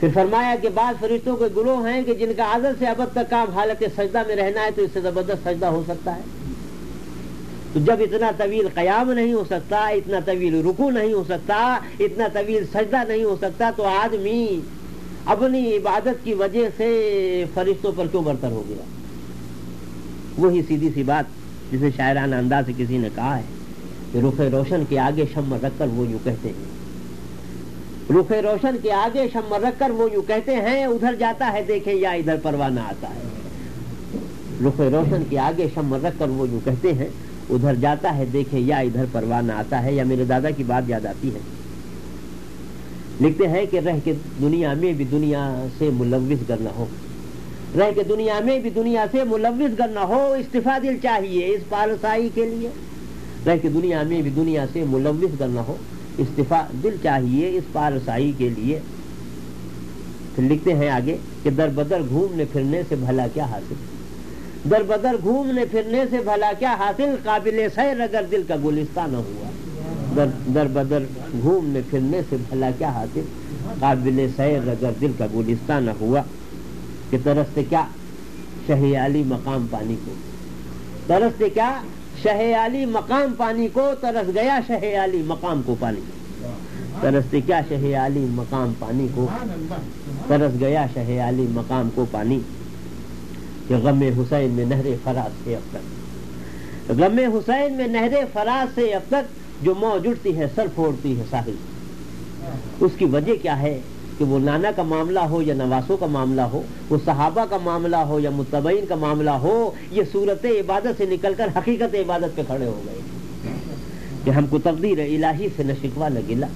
A: پھر فرمایا کہ بعض فرشتوں کے گروہ ہیں کہ جن کا عادل سے ابد تک کام حالت سجدہ میں رہنا ہے تو اس سے زبردست سجدہ ہو سکتا ہے۔ تو جب اتنا طویل قیام نہیں ہو سکتا، اتنا طویل رکو نہیں ہو سکتا، اتنا طویل سجدہ نہیں ہو سکتا، تو آدمی اپنی عبادت کی وجہ سے فرشتوں پر کیوں برتر ہو گیا؟ وہی سیدھی سی بات جسے شاعرانہ انداز سے کسی نے کہا ہے کہ رخ روشن کے آگے شمر رکھ کر وہ یوں کہتے ہیں۔ رخ روشن کے آگے شمر رکھ کر وہ یوں کہتے ہیں، ادھر جاتا ہے، دیکھیں یا ادھر پروانہ آتا ہے۔ رخ روشن کے آگے شمر رکھ کر وہ یوں کہتے ہیں، ادھر جاتا ہے، دیکھیں یا ادھر پروانہ آتا ہے۔ یا میرے دادا کی بات یاد آتی ہے۔ لکھتے ہیں کہ رہ کے دنیا میں بھی دنیا سے ملوث کرنا ہو۔ رہ کے دنیا میں بھی دنیا سے ملوث کرنا ہو، استفا دل چاہیے اس پالسائی کے لیے۔ رہ کے دنیا میں بھی دنیا سے ملوث کرنا ہو۔ استفا دل چاہیے اس پارسائی کے لیے۔ پھر لکھتے ہیں آگے کہ در بدر گھومنے پھرنے سے بھلا کیا حاصل؟ در بدر گھومنے پھرنے سے بھلا کیا حاصل؟ قابل سیر اگر دل کا گلستہ نہ ہوا۔ در در بدر گھومنے پھرنے سے بھلا کیا حاصل؟ قابل سیر اگر دل کا گلستہ نہ ہوا۔ کہ ترستے کیا شہیالی مقام پانی کو؟ ترستے کیا شہ علی مقام پانی کو، ترس گیا شہ علی مقام کو پانی۔ ترستے کیا شہ علی مقام پانی کو؟ ترس گیا شہ علی مقام کو پانی۔ کہ غم حسین میں نہر فراز سے اب تک۔ غم حسین میں نہر فراز سے اب تک جو موج اٹھتی ہے، سر پھوڑتی ہے ساحل۔ اس کی وجہ کیا ہے؟ کہ وہ نانا کا معاملہ ہو یا نواسوں کا معاملہ ہو، وہ صحابہ کا معاملہ ہو یا متبین کا معاملہ ہو، یہ صورت عبادت سے نکل کر حقیقت عبادت پہ کھڑے ہو گئے۔ کہ ہم کو تقدیر الہی سے نہ شکوا نہ گلا۔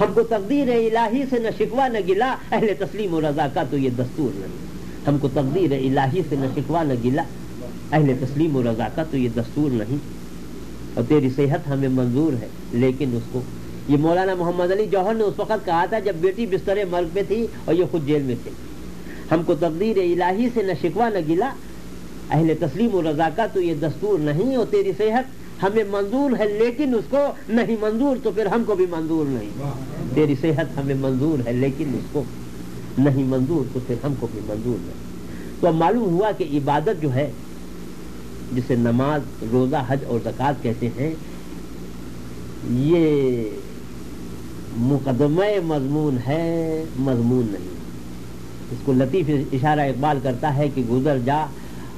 A: ہم کو تقدیر الہی سے نہ شکوا نہ گلا۔ اہل تسلیم و رضا کا تو یہ دستور نہیں۔ ہم کو تقدیر الہی سے نہ شکوا نہ گلا۔ اہل تسلیم و رضا کا تو یہ دستور نہیں۔ اور تیری صحت ہمیں منظور ہے، لیکن اس کو یہ مولانا محمد علی جوہر نے اس وقت کہا تھا جب بیٹی بستر مرگ پہ تھی اور یہ خود جیل میں تھے ہم کو تقدیر الہی سے نہ شکوا نہ گلا۔ اہل تسلیم و رضا کا تو یہ دستور نہیں اور تیری صحت ہمیں منظور ہے، لیکن اس کو نہیں منظور تو پھر ہم کو بھی منظور نہیں۔ تیری صحت ہمیں منظور ہے، لیکن اس کو نہیں منظور تو پھر ہم کو بھی منظور نہیں۔ تو اب معلوم ہوا کہ عبادت جو ہے، جسے نماز، روزہ، حج اور زکوٰۃ کہتے ہیں، یہ مقدمہ مضمون ہے، مضمون نہیں۔ اس کو لطیف اشارہ اقبال کرتا ہے کہ گزر جا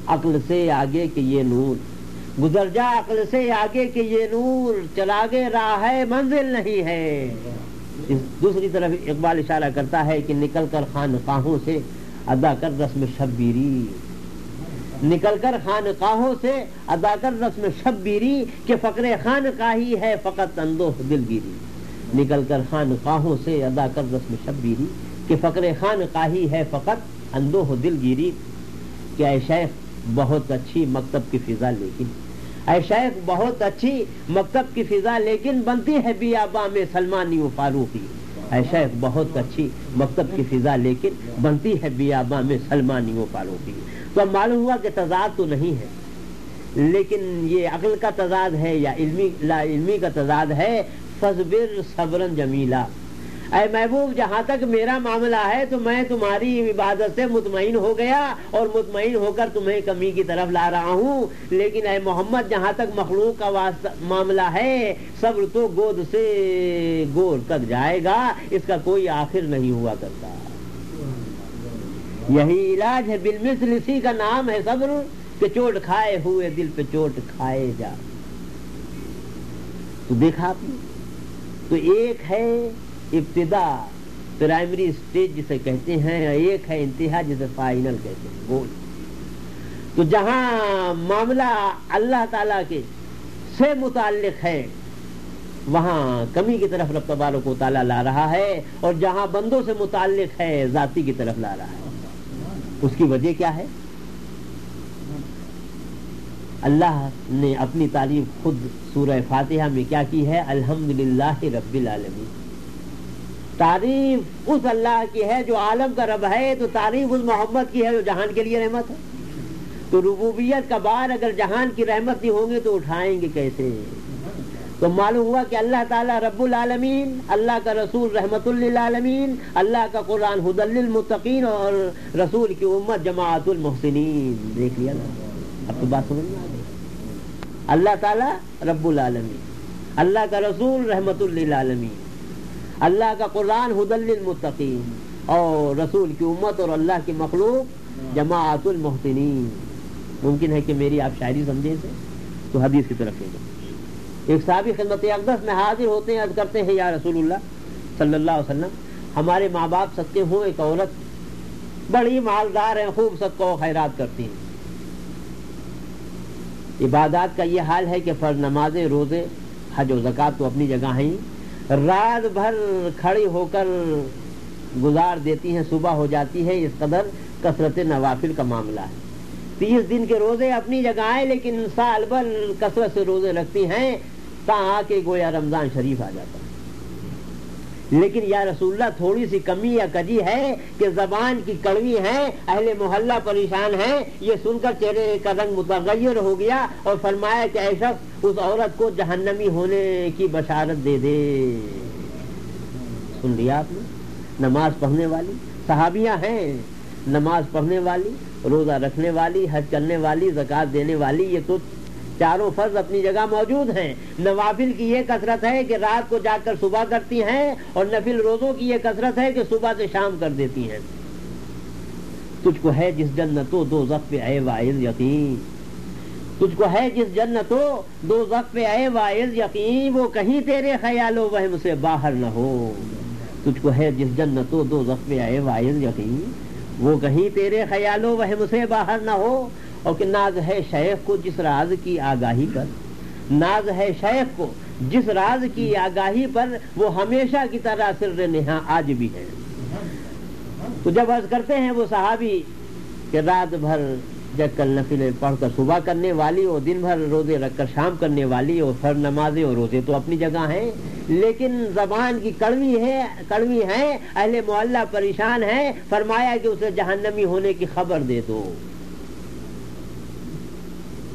A: عقل سے آگے کہ یہ نور۔ گزر جا عقل سے آگے کہ یہ نور۔ چلا گے راہ ہے، منزل نہیں ہے۔ دوسری طرف اقبال اشارہ کرتا ہے کہ نکل کر خانقاہوں سے ادا کر رسم شبیری۔ نکل کر خانقاہوں سے ادا کر رسم شبیری کہ فقر خان ہے، فقط اندوہ دلگیری۔ نکل کر خانقاہوں سے ادا کر رسم شبیری کہ فقر خان ہے فقط اندوہ دلگیری کہ اے شیخ بہت اچھی مکتب کی فضا لیکن، اے شیخ بہت اچھی مکتب کی فضا لیکن بنتی ہے بیابا میں سلمانی و فاروقی۔ اے شیخ بہت اچھی مکتب کی فضا لیکن بنتی ہے بیابا میں سلمانی و فاروقی۔ تو اب معلوم ہوا کہ تضاد تو نہیں ہے، لیکن یہ عقل کا تضاد ہے یا علمی، لا علمی کا تضاد ہے فضبر صبرن جمیلہ اے محبوب، جہاں تک میرا معاملہ ہے، تو میں تمہاری عبادت سے مطمئن ہو گیا اور مطمئن ہو کر تمہیں کمی کی طرف لا رہا ہوں۔ لیکن اے محمد، جہاں تک مخلوق کا معاملہ ہے، صبر تو گود سے گور تک جائے گا، اس کا کوئی آخر نہیں ہوا کرتا۔ یہی علاج ہے، بالمثل اسی کا نام ہے صبر، کہ چوٹ کھائے ہوئے دل پہ چوٹ کھائے جا۔ تو دیکھا آپ نے؟ تو ایک ہے ابتدا پرائمری اسٹیج جسے کہتے ہیں ایک ہے انتہا جسے فائنل کہتے ہیں گول تو جہاں معاملہ اللہ تعالی کے سے متعلق ہے، وہاں کمی کی طرف رب تباروں کو تالا لا رہا ہے، اور جہاں بندوں سے متعلق ہے، ذاتی کی طرف لا رہا ہے۔ اس کی وجہ کیا ہے؟ اللہ نے اپنی تعریف خود سورہ فاتحہ میں کیا کی ہے؟ الحمد رب العالمین۔ تعریف اس اللہ کی ہے جو عالم کا رب ہے، تو تعریف اس محمد کی ہے جو جہان کے لیے رحمت ہے۔ تو ربوبیت کا بار اگر جہان کی رحمت نہیں ہوں گے تو اٹھائیں گے کیسے؟ تو معلوم ہوا کہ اللہ تعالیٰ رب العالمین، اللہ کا رسول رحمت للعالمین، اللہ کا قرآن حد المتقین اور رسول کی امت جماعت المحسنین۔ دیکھ لیا نا؟ اب تو بات سمجھ میں اللہ تعالیٰ رب العالمین۔ اللہ کا رسول رحمت للعالمین۔ اللہ کا قرآن حدل المتقین اور رسول کی امت اور اللہ کی مخلوق جماعت المحسنین۔ ممکن ہے کہ میری آپ شاعری سمجھے سے تو حدیث کی طرف لے جائیں ایک صحابی خدمت اقدس میں حاضر ہوتے ہیں، عرض کرتے ہیں، یا رسول اللہ صلی اللہ علیہ وسلم، ہمارے ماں باپ سچے ہوں، ایک عورت، بڑی مالدار ہیں، خوب صدقہ و خیرات کرتی ہیں۔ عبادات کا یہ حال ہے کہ فرض نمازیں، روزے، حج و زکوٰۃ تو اپنی جگہ ہیں۔ رات بھر کھڑی ہو کر گزار دیتی ہیں، صبح ہو جاتی ہے، اس قدر کثرت نوافل کا معاملہ ہے۔ تیس دن کے روزے اپنی جگہ آئے لیکن سال بھر کثرت سے روزے رکھتی ہیں تا آ کے گویا رمضان شریف آ جاتا۔ ہے لیکن یا رسول اللہ، تھوڑی سی کمی یا کجی ہے کہ زبان کی کڑوی ہے، اہل محلہ پریشان ہے یہ سن کر چہرے کا رنگ متغیر ہو گیا اور فرمایا کہ ایسا اس عورت کو جہنمی ہونے کی بشارت دے دے۔ سن لیا آپ نے؟ نماز پڑھنے والی، صحابیاں ہیں، نماز پڑھنے والی، روزہ رکھنے والی، حج کرنے والی زکات دینے والی، یہ تو چاروں فرض اپنی جگہ موجود ہیں۔ نوافل کی یہ کثرت ہے کہ رات کو جا کر صبح کرتی ہیں اور نفل روزوں کی یہ کثرت ہے کہ صبح سے شام کر دیتی ہیں۔ تجھ کو ہے جس جنتو دو زخ پہ اے وائز یقین۔ تجھ کو ہے جس جنتو دو زخ پہ اے وائز یقین، وہ کہیں تیرے خیال و وہم سے باہر نہ ہو۔ تجھ کو ہے جس جنتو دو زخ پہ اے وائز یقین، وہ کہیں تیرے خیال و وہم سے باہر نہ ہو۔ اور کہ ناز ہے شیخ کو جس راز کی آگاہی پر، ناز ہے شیخ کو جس راز کی آگاہی پر وہ ہمیشہ کی طرح سر نہا آج بھی ہے۔ تو جب عرض کرتے ہیں وہ صحابی کہ رات بھر جگ کر نفل پڑھ کر صبح کرنے والی اور دن بھر روزے رکھ کر شام کرنے والی اور فر نمازیں اور روزے تو اپنی جگہ ہیں، لیکن زبان کی کڑوی ہے کڑوی ہے اہل محلہ پریشان ہے فرمایا کہ اسے جہنمی ہونے کی خبر دے دو۔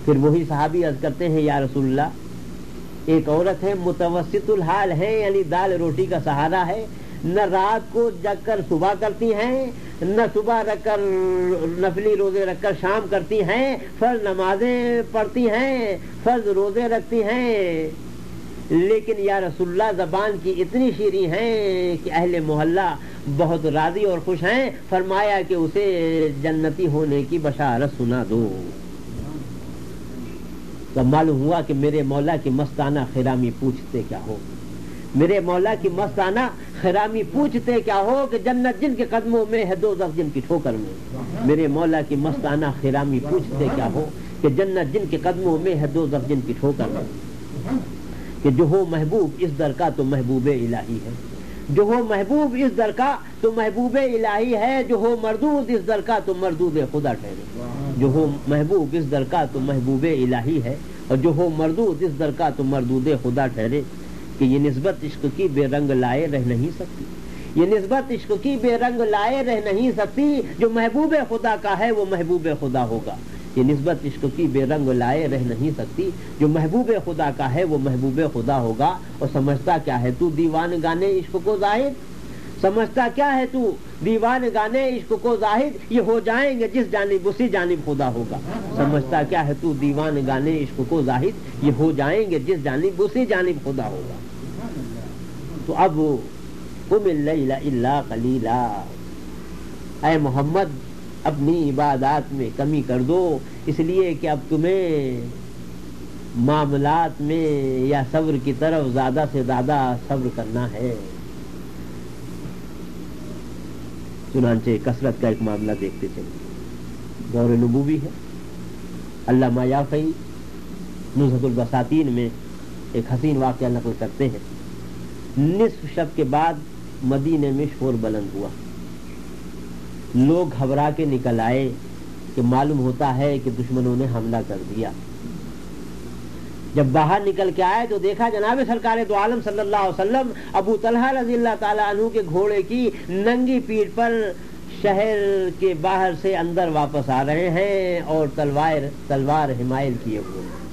A: پھر وہی صحابی عرض کرتے ہیں، یا رسول اللہ، ایک عورت ہے، متوسط الحال ہے یعنی دال روٹی کا سہارا ہے، نہ رات کو جگ کر صبح کرتی ہیں، نہ صبح رکھ کر نفلی روزے رکھ کر شام کرتی ہیں، فرض نمازیں پڑھتی ہیں، فرض روزے رکھتی ہیں۔ لیکن یا رسول اللہ، زبان کی اتنی شیریں ہیں کہ اہل محلہ بہت راضی اور خوش ہیں، فرمایا کہ اسے جنتی ہونے کی بشارت سنا دو۔ تو معلوم ہوا کہ میرے مولا کی مستانہ خیرامی پوچھتے کیا ہو؟ میرے مولا کی مستانہ خرامی پوچھتے کیا ہو کہ جنت جن کے قدموں میں ہے دو جن کی ٹھوکر میں؟ میرے مولا کی مستانہ خرامی پوچھتے کیا ہو کہ جنت جن کے قدموں میں ہے دو جن کی ٹھوکر میں؟ کہ جو ہو محبوب، اس در کا تو محبوب الہی ہے۔ جو ہو محبوب اس در کا تو محبوب الہی ہے، جو ہو مردود اس در کا تو مردود خدا ٹھہرے۔ جو ہو محبوب اس در کا تو محبوب الہی ہے۔ اور جو ہو مردود اس در کا تو مردود خدا ٹھہرے۔ کہ یہ نسبت عشق کی بے رنگ لائے رہ نہیں سکتی۔ یہ نسبت عشق کی بے رنگ لائے رہ نہیں سکتی، جو محبوب خدا کا ہے وہ محبوب خدا ہوگا۔ یہ نسبت عشق کی بے رنگ لائے رہ نہیں سکتی، جو محبوب خدا کا ہے وہ محبوب خدا ہوگا۔ اور سمجھتا کیا ہے تو دیوان گانے عشق کو ظاہر سمجھتا کیا ہے تو دیوان گانے عشق کو ظاہر یہ ہو جائیں گے جس جانب، اسی جانب خدا ہوگا۔ سمجھتا کیا ہے تو دیوان گانے عشق کو ظاہر یہ ہو جائیں گے جس جانب، اسی جانب خدا ہوگا۔ تو اب اللہ کلیلہ اے محمد، اپنی عبادات میں کمی کر دو، اس لیے کہ اب تمہیں معاملات میں یا صبر کی طرف زیادہ سے زیادہ صبر کرنا ہے۔ چنانچہ کثرت کا ایک معاملہ دیکھتے چلے غور نبوی ہے۔ اللہ مایافی نظرت البساتین میں ایک حسین واقعہ نقل کرتے ہیں۔ نصف شب کے بعد مدینے میں شور بلند ہوا۔ لوگ گھبرا کے نکل آئے کہ معلوم ہوتا ہے کہ دشمنوں نے حملہ کر دیا۔ جب باہر نکل کے آئے تو دیکھا جناب سرکار دو عالم صلی اللہ علیہ وسلم، ابو طلحہ رضی اللہ تعالیٰ عنہ کے گھوڑے کی ننگی پیٹ پر شہر کے باہر سے اندر واپس آ رہے ہیں اور تلوار تلوار حمائل کیے ہوئے۔ ہیں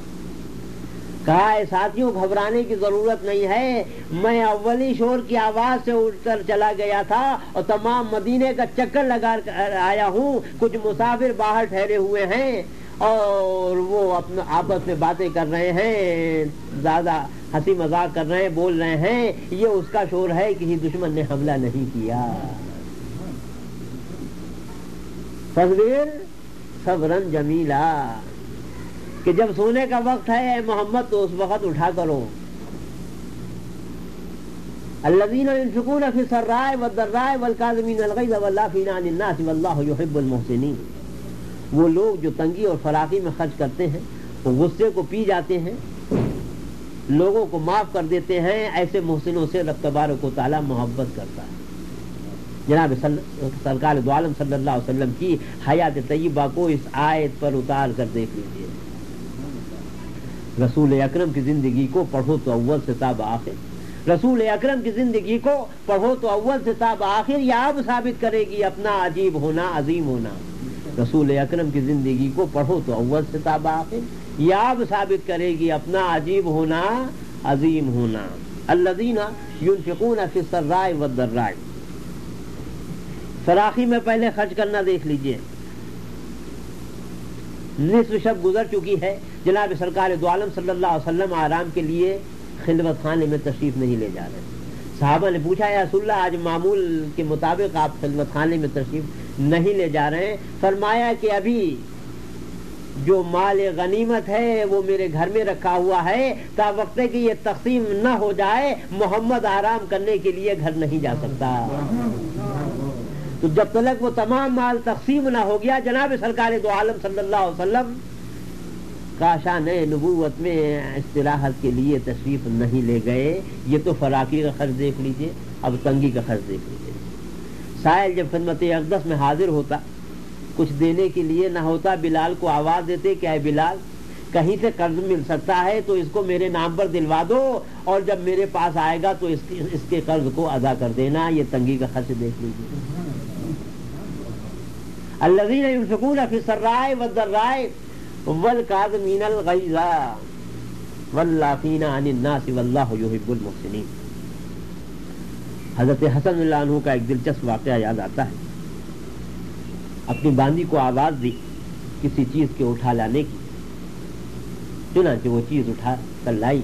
A: کہا ہے ساتھیوں، گھبرانے کی ضرورت نہیں ہے۔ میں اولی شور کی آواز سے اٹھ کر چلا گیا تھا اور تمام مدینے کا چکر لگا آیا ہوں۔ کچھ مسافر باہر ٹھہرے ہوئے ہیں اور وہ اپنا آپس میں باتیں کر رہے ہیں۔ زیادہ ہنسی مذاق کر رہے ہیں، بول رہے ہیں۔ یہ اس کا شور ہے کسی دشمن نے حملہ نہیں کیا۔ صبرن جمیلا کہ جب سونے کا وقت ہے، اے محمد، تو اس وقت اٹھا کرو۔ الذين ينفقون في السراء والضراء والكاظمين الغيظ والعافين عن الناس والله يحب المحسنين وہ لوگ جو تنگی اور فراقی میں خرچ کرتے ہیں، وہ غصے کو پی جاتے ہیں، لوگوں کو معاف کر دیتے ہیں، ایسے محسنوں سے رب تبارک و تعالی محبت کرتا ہے۔ جناب سرکار دو عالم صلی اللہ علیہ وسلم کی حیات طیبہ کو اس آیت پر اتار کر دیکھ لیجیے رسول اکرم کی زندگی کو پڑھو تو اول سے تاب آخر۔ رسول اکرم کی زندگی کو پڑھو تو اول سے تاب آخر یہ اب ثابت کرے گی اپنا عجیب ہونا، عظیم ہونا۔ رسول اکرم کی زندگی کو پڑھو تو اول سے تاب آخر یہ اب ثابت کرے گی اپنا عجیب ہونا، عظیم ہونا۔ اللہ دینا یون السراء والضراء۔ فراخی میں پہلے خرچ کرنا دیکھ لیجیے۔ نصف شب گزر چکی ہے۔ جناب سرکار دو عالم صلی اللہ علیہ وسلم آرام کے لیے خلوت خانے میں تشریف نہیں لے جا رہے۔ صحابہ نے پوچھا، یا رسول اللہ، آج معمول کے مطابق آپ خلوت خانے میں تشریف نہیں لے جا رہے ہیں؟ فرمایا کہ ابھی جو مال غنیمت ہے، وہ میرے گھر میں رکھا ہوا ہے۔ تا وقت کہ یہ تقسیم نہ ہو جائے، محمد آرام کرنے کے لیے گھر نہیں جا سکتا۔ تو جب تلک وہ تمام مال تقسیم نہ ہو گیا، جناب سرکار دو عالم صلی اللہ علیہ وسلم کاشان نبوت میں استراحت کے لیے تشریف نہیں لے گئے۔ یہ تو فراقی کا خرچ دیکھ لیجیے، اب تنگی کا خرچ دیکھ لیجیے۔ سائل جب خدمت اقدس میں حاضر ہوتا، کچھ دینے کے لیے نہ ہوتا، بلال کو آواز دیتے کیا ہے بلال، کہیں سے قرض مل سکتا ہے تو اس کو میرے نام پر دلوا دو، اور جب میرے پاس آئے گا تو اس کے قرض کو ادا کر دینا۔ یہ تنگی کا خرچ دیکھ لیجیے الذين ينفقون في السراء والضراء والكاظمين الغيظ. والعافين عن الناس والله يحب المحسنين. حضرت حسن اللہ عنہ کا ایک دلچسپ واقعہ یاد آتا ہے۔ اپنی باندی کو آواز دی کسی چیز کے اٹھا لانے کی، چنانچہ وہ چیز اٹھا کر لائی۔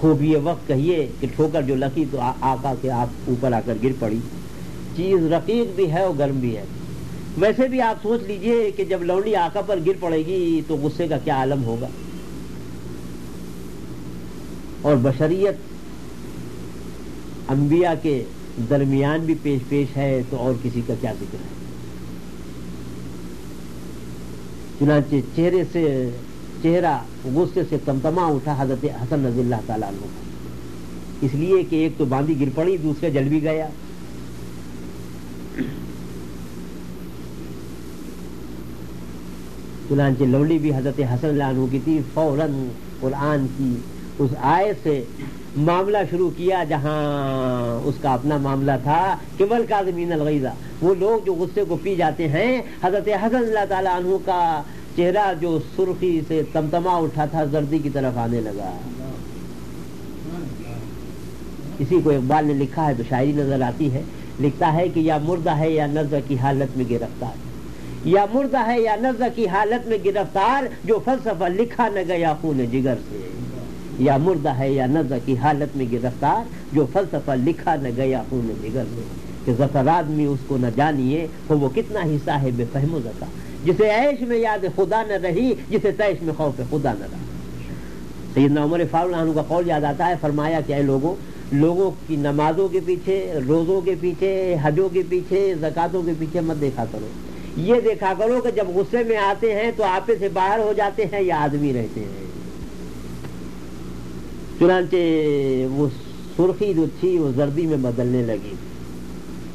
A: خوب یہ وقت کہیے کہ ٹھوکر جو لکی تو آقا کے آپ اوپر آ کر گر پڑی۔ چیز رقیق بھی ہے اور گرم بھی ہے۔ ویسے بھی آپ سوچ لیجیے کہ جب لونڈی آقا پر گر پڑے گی تو غصے کا کیا عالم ہوگا۔ اور بشریت انبیاء کے درمیان بھی پیش پیش ہے تو اور کسی کا کیا ذکر ہے؟ چنانچہ چہرے سے، چہرہ غصے سے تمتما اٹھا حضرت حسن رضی اللہ تعالیٰ عنہ۔ اس لیے کہ ایک تو باندھی گر پڑی، دوسرے جل بھی گیا۔ چنانچہ لوڑی بھی حضرت حسن اللہ عنہ کی تھی، فوراً قرآن کی اس آئے سے معاملہ شروع کیا جہاں اس کا اپنا معاملہ تھا کیول کا الغیزہ وہ لوگ جو غصے کو پی جاتے ہیں، حضرت حسن اللہ تعالیٰ عنہ کا چہرہ جو سرخی سے تمتما اٹھا تھا، زردی کی طرف آنے لگا۔ کسی کو اقبال نے لکھا ہے تو شاعری نظر آتی ہے، لکھتا ہے کہ یا مردہ ہے یا نظر کی حالت میں گرفتار یا مردہ ہے یا نظر کی حالت میں گرفتار جو فلسفہ لکھا نہ گیا خون جگر سے۔ یا مردہ ہے یا نظر کی حالت میں گرفتار جو فلسفہ لکھا نہ گیا خون جگر سے۔ کہ ظفر آدمی اس کو نہ جانیے تو وہ کتنا ہی صاحب فہم و زکا۔ جسے عیش میں یاد خدا نہ رہی، جسے تیش میں خوف خدا نہ رہا۔ سیدنا عمر فاروق عنہ کا قول یاد آتا ہے، فرمایا کہ اے لوگوں لوگوں کی نمازوں کے پیچھے، روزوں کے پیچھے، حجوں کے پیچھے، زکاتوں کے پیچھے مت دیکھا کرو۔ یہ دیکھا کرو کہ جب غصے میں آتے ہیں تو آپے سے باہر ہو جاتے ہیں یا آدمی رہتے ہیں۔ چنانچہ وہ سرخی جو تھی وہ زردی میں بدلنے لگی۔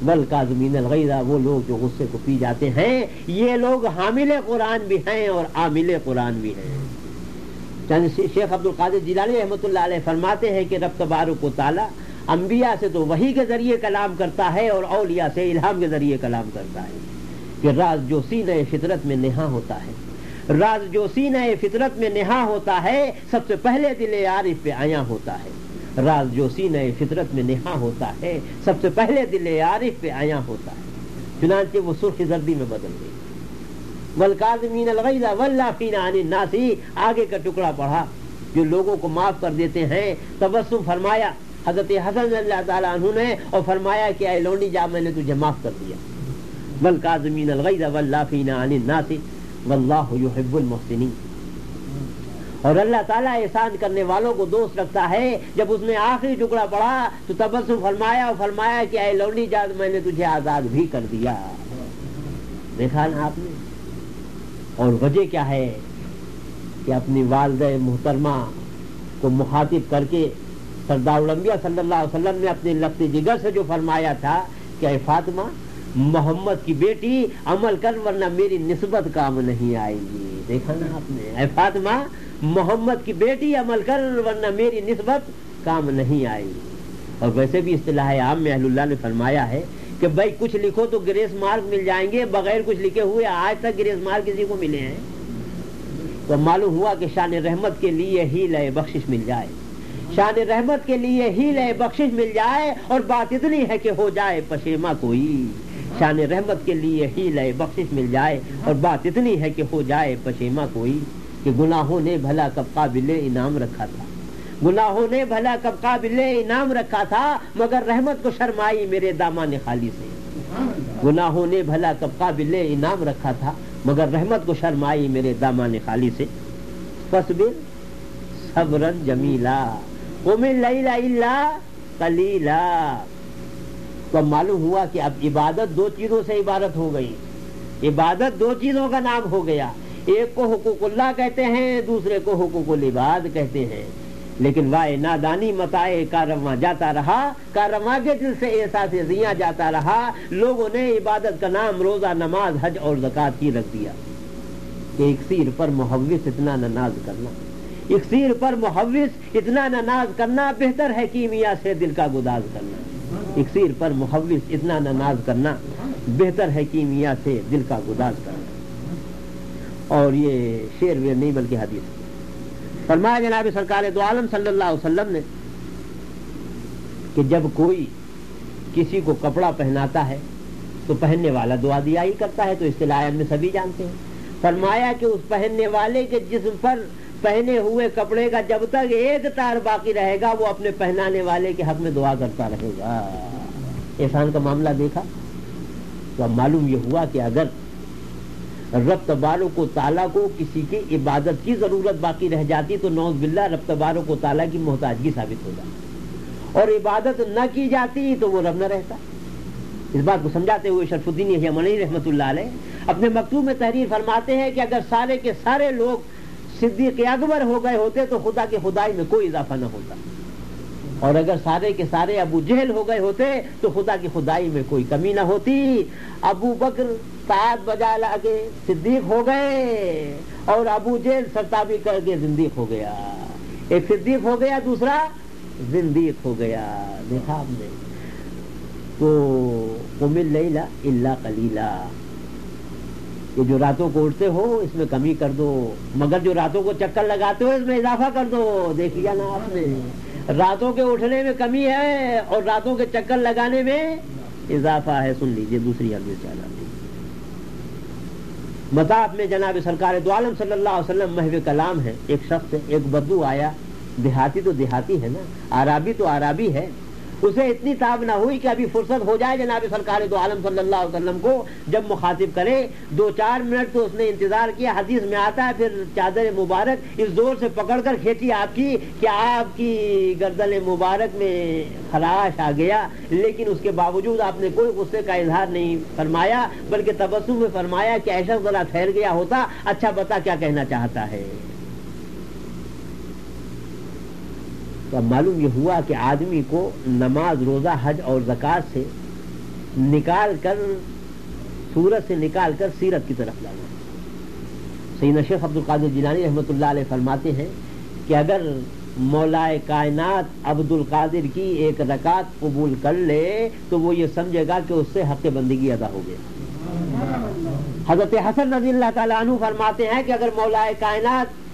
A: بل کا زمین الغیرہ وہ لوگ جو غصے کو پی جاتے ہیں، یہ لوگ حامل قرآن بھی ہیں اور عامل قرآن بھی ہیں۔ شیخ عبد القادر جیلانی رحمۃ اللہ علیہ فرماتے ہیں کہ رب تبارک و تعالیٰ انبیاء سے تو وہی کے ذریعے کلام کرتا ہے اور اولیاء سے الہام کے ذریعے کلام کرتا ہے۔ کہ راز جو سینہ فطرت میں نہا ہوتا ہے۔ راز جو سینہ فطرت میں نہا ہوتا ہے، سب سے پہلے دل عارف پہ آیا ہوتا ہے۔ راز جو سینہ فطرت میں نہا ہوتا ہے، سب سے پہلے دل عارف پہ آیا ہوتا ہے۔ چنانچہ وہ سرخ زردی میں بدل گئی۔ ولکاظمین الغیظ واللافین عن الناس۔ آگے کا ٹکڑا پڑھا جو لوگوں کو معاف کر دیتے ہیں، تبسم فرمایا، حضرت حسن اللہ تعالیٰ عنہ نے، اور فرمایا کہ اے لونڈی جا، میں نے تجھے معاف کر دیا۔ والکاظمین الغیظ واللافین عن الناس واللہ یحب المحسنین۔ اور اللہ تعالیٰ احسان کرنے والوں کو دوست رکھتا ہے، جب اس نے آخری ٹکڑا پڑھا تو تبسم فرمایا اور فرمایا کہ اے لونڈی جاد میں نے تجھے آزاد بھی کر دیا۔ دیکھا نا آپ نے؟ اور وجہ کیا ہے کہ اپنی والدہ محترمہ کو مخاطب کر کے سردار الانبیاء صلی اللہ علیہ وسلم نے اپنے لفظ جگر سے جو فرمایا تھا کہ اے فاطمہ محمد کی بیٹی عمل کر ورنہ میری نسبت کام نہیں آئے گی۔ دیکھا نا آپ نے۔ اے فاطمہ، محمد کی بیٹی عمل کر ورنہ میری نسبت کام نہیں آئے گی۔ اور ویسے بھی اصطلاح عام میں اہل اللہ نے فرمایا ہے کہ بھائی کچھ لکھو تو گریس مارک مل جائیں گے، بغیر کچھ لکھے ہوئے آج تک گریس مارک کسی کو ملے ہیں۔ تو معلوم ہوا کہ شان رحمت کے لیے ہی لیے بخشش مل جائے۔ شان رحمت کے لیے ہی لیے بخشش مل جائے اور بات اتنی ہے کہ ہو جائے پشیما کوئی۔ شان رحمت کے لیے ہی لیے بخشش مل جائے اور بات اتنی ہے کہ ہو جائے پشیما کوئی کہ گناہوں نے بھلا کب قابل انعام رکھا تھا۔ گناہوں نے بھلا کب قابل انعام رکھا تھا، مگر رحمت کو شرمائی میرے دامان خالی سے گناہوں نے بھلا کب قابل انعام رکھا تھا، مگر رحمت کو شرمائی میرے دامان خالی سے فصبر صبرن جمیلا امن لیلا کلیلا تو معلوم ہوا کہ اب عبادت دو چیزوں سے عبادت ہو گئی۔ عبادت دو چیزوں کا نام ہو گیا۔ ایک کو حقوق اللہ کہتے ہیں، دوسرے کو حقوق العباد کہتے ہیں۔ لیکن وائے نادانی متائے کارواں جاتا رہا، کارواں کے دل سے احساس زیاں جاتا رہا۔ لوگوں نے عبادت کا نام روزہ، نماز، حج اور زکات ہی رکھ دیا۔ کہ اکثیر پر محوث اتنا نناز کرنا۔ اکثیر پر محوث اتنا نناز کرنا بہتر ہے کیمیا سے دل کا گداز کرنا۔ اکثیر پر محوث اتنا نناز کرنا بہتر ہے کیمیا سے دل کا گداز کرنا۔ اور یہ شعر ویر نہیں بلکہ حدیث۔ فرمایا جناب سرکار دو عالم صلی اللہ علیہ وسلم نے کہ جب کوئی کسی کو کپڑا پہناتا ہے تو پہننے والا دعا دیا ہی کرتا ہے تو اصطلاح میں سبھی جانتے ہیں۔ فرمایا کہ اس پہننے والے کے جسم پر پہنے ہوئے کپڑے کا جب تک ایک تار باقی رہے گا، وہ اپنے پہنانے والے کے حق میں دعا کرتا رہے گا۔ احسان کا معاملہ دیکھا تو اب معلوم یہ ہوا کہ اگر رب تباروں کو تعالیٰ کو کسی کی عبادت کی ضرورت باقی رہ جاتی تو نوز باللہ رب تباروں کو تعالیٰ کی محتاجگی ثابت ہو جاتی۔ اور عبادت نہ کی جاتی تو وہ رب نہ رہتا۔ اس بات کو سمجھاتے ہوئے شرف الدین یمنی رحمۃ اللہ علیہ اپنے مکتوب میں تحریر فرماتے ہیں کہ اگر سارے کے سارے لوگ صدیق اکبر ہو گئے ہوتے تو خدا کے خدائی میں کوئی اضافہ نہ ہوتا۔ اور اگر سارے کے سارے ابو جہل ہو گئے ہوتے تو خدا کی خدائی میں کوئی کمی نہ ہوتی۔ ابو بکر سات بجا لا کے صدیق ہو گئے اور ابو جیل سرتابی کر کے زندیق ہو گیا۔ ایک صدیق ہو گیا، دوسرا زندیق ہو گیا۔ دیکھا آپ نے۔ تو مل لیلا اللہ کلیلہ یہ جو راتوں کو اٹھتے ہو اس میں کمی کر دو، مگر جو راتوں کو چکر لگاتے ہو اس میں اضافہ کر دو۔ دیکھ لیا نا آپ نے۔ راتوں کے اٹھنے میں کمی ہے اور راتوں کے چکر لگانے میں اضافہ ہے۔ سن لیجیے دوسری حدیث چالا مطاف میں جناب سرکار دو عالم صلی اللہ علیہ وسلم محو کلام ہے۔ ایک شخص ایک بدو آیا۔ دیہاتی تو دیہاتی ہے نا۔ عرابی تو عرابی ہے۔ اسے اتنی تاب نہ ہوئی کہ ابھی فرصت ہو جائے جناب سرکار دو عالم صلی اللہ علیہ وسلم کو جب مخاطب کرے۔ دو چار منٹ تو اس نے انتظار کیا، حدیث میں آتا ہے، پھر چادر مبارک اس زور سے پکڑ کر کھینچی آپ کی کہ آپ کی گردن مبارک میں خراش آ گیا۔ لیکن اس کے باوجود آپ نے کوئی غصے کا اظہار نہیں فرمایا، بلکہ تبسم میں فرمایا کہ ایسا ذرا ٹھہر گیا ہوتا اچھا بتا کیا کہنا چاہتا ہے۔ تو اب معلوم یہ ہوا کہ آدمی کو نماز روزہ حج اور زکوٰۃ سے نکال کر سورت سے نکال کر سیرت کی طرف لانا سید شیخ عبد القادر جیلانی رحمۃ اللہ علیہ فرماتے ہیں کہ اگر مولائے کائنات عبد القادر کی ایک رکعت قبول کر لے تو وہ یہ سمجھے گا کہ اس سے حق بندگی ادا ہو گیا حضرت حسن رضی اللہ تعالیٰ عنہ فرماتے ہیں کہ اگر مولائے کائنات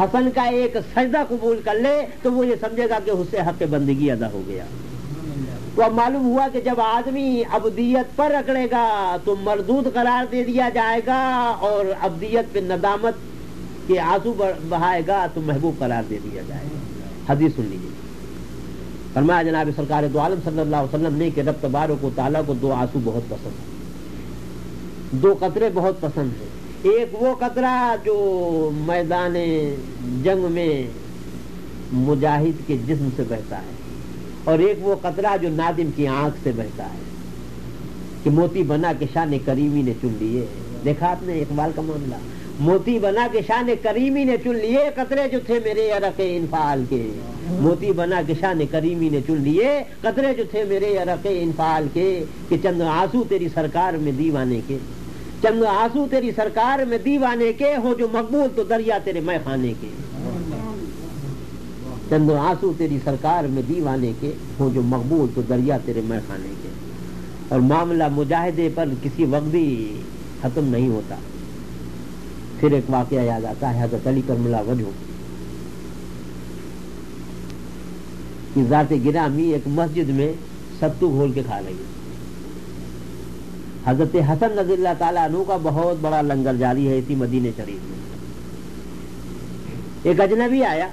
A: حسن کا ایک سجدہ قبول کر لے تو وہ یہ سمجھے گا کہ اس سے حق بندگی ادا ہو گیا۔ تو اب معلوم ہوا کہ جب آدمی ابدیت پر رکڑے گا تو مردود قرار دے دیا جائے گا اور ابدیت پہ ندامت کے آنسو بہائے گا تو محبوب قرار دے دیا جائے گا۔ حدیث سن لیجیے فرمایا جناب سرکار دو عالم صلی اللہ علیہ وسلم نے کہ رب تباروں کو تعالیٰ کو دو آنسو بہت پسند ہیں۔ دو قطرے بہت پسند ہیں۔ ایک وہ قطرہ جو میدان جنگ میں مجاہد کے جسم سے بہتا ہے اور ایک وہ قطرہ جو نادم کی آنکھ سے بہتا ہے کہ موتی بنا کے شان کریمی نے چن لیے۔ دیکھا آپ نے اقبال کا معاملہ۔ موتی بنا کے شان کریمی نے چن لیے قطرے جو تھے میرے عرق انفال کے۔ موتی بنا کے شان کریمی نے چن لیے قطرے جو تھے میرے عرق انفال کے کہ چند آنسو تیری سرکار میں دیوانے کے۔ چند آنسو تیری سرکار میں دیوانے کے ہو جو مقبول تو دریا تیرے میں خانے کے چند آنسو تیری سرکار میں دیوانے کے ہو جو مقبول تو دریا تیرے میں خانے کے۔ اور معاملہ مجاہدے پر کسی وقت بھی ختم نہیں ہوتا۔ پھر ایک واقعہ یاد آتا ہے، حضرت علی کرملا وجہ۔ کی ذات گرامی ایک مسجد میں ستو گھول کے کھا رہی ہے۔ حضرت حسن رضی اللہ تعالیٰ عنہ کا بہت بڑا لنگر جاری ہے اسی مدینہ شریف میں۔ ایک اجنبی آیا،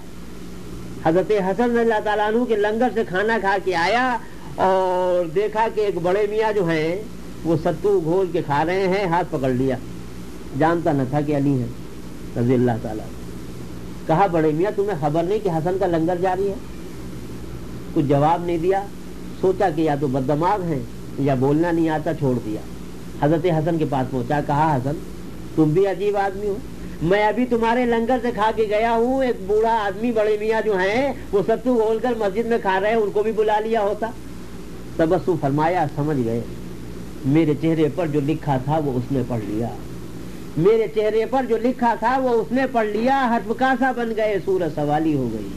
A: حضرت حسن رضی اللہ تعالیٰ عنہ کے لنگر سے کھانا کھا کے آیا اور دیکھا کہ ایک بڑے میاں جو ہیں، وہ ستو گھول کے کھا رہے ہیں، ہاتھ پکڑ لیا۔ جانتا نہ تھا کہ علی ہے رضی اللہ تعالیٰ کہا، بڑے میاں، تمہیں خبر نہیں کہ حسن کا لنگر جاری ہے؟ کچھ جواب نہیں دیا۔ سوچا کہ یا تو بدماغ ہیں یا بولنا نہیں آتا، چھوڑ دیا۔ حضرت حسن کے پاس پہنچا، کہا، حسن، تم بھی عجیب آدمی ہو۔ میں ابھی تمہارے لنگر سے کھا کے گیا ہوں، ایک بوڑھا آدمی، بڑے میاں جو ہیں، وہ ستو گول کر مسجد میں کھا رہے ہیں، ان کو بھی بلا لیا ہوتا۔ تبسو فرمایا، سمجھ گئے۔ میرے چہرے پر جو لکھا تھا، وہ اس نے پڑھ لیا۔ میرے چہرے پر جو لکھا تھا، وہ اس نے پڑھ لیا۔ ہر کاسا بن گئے سورج سوالی ہو گئی۔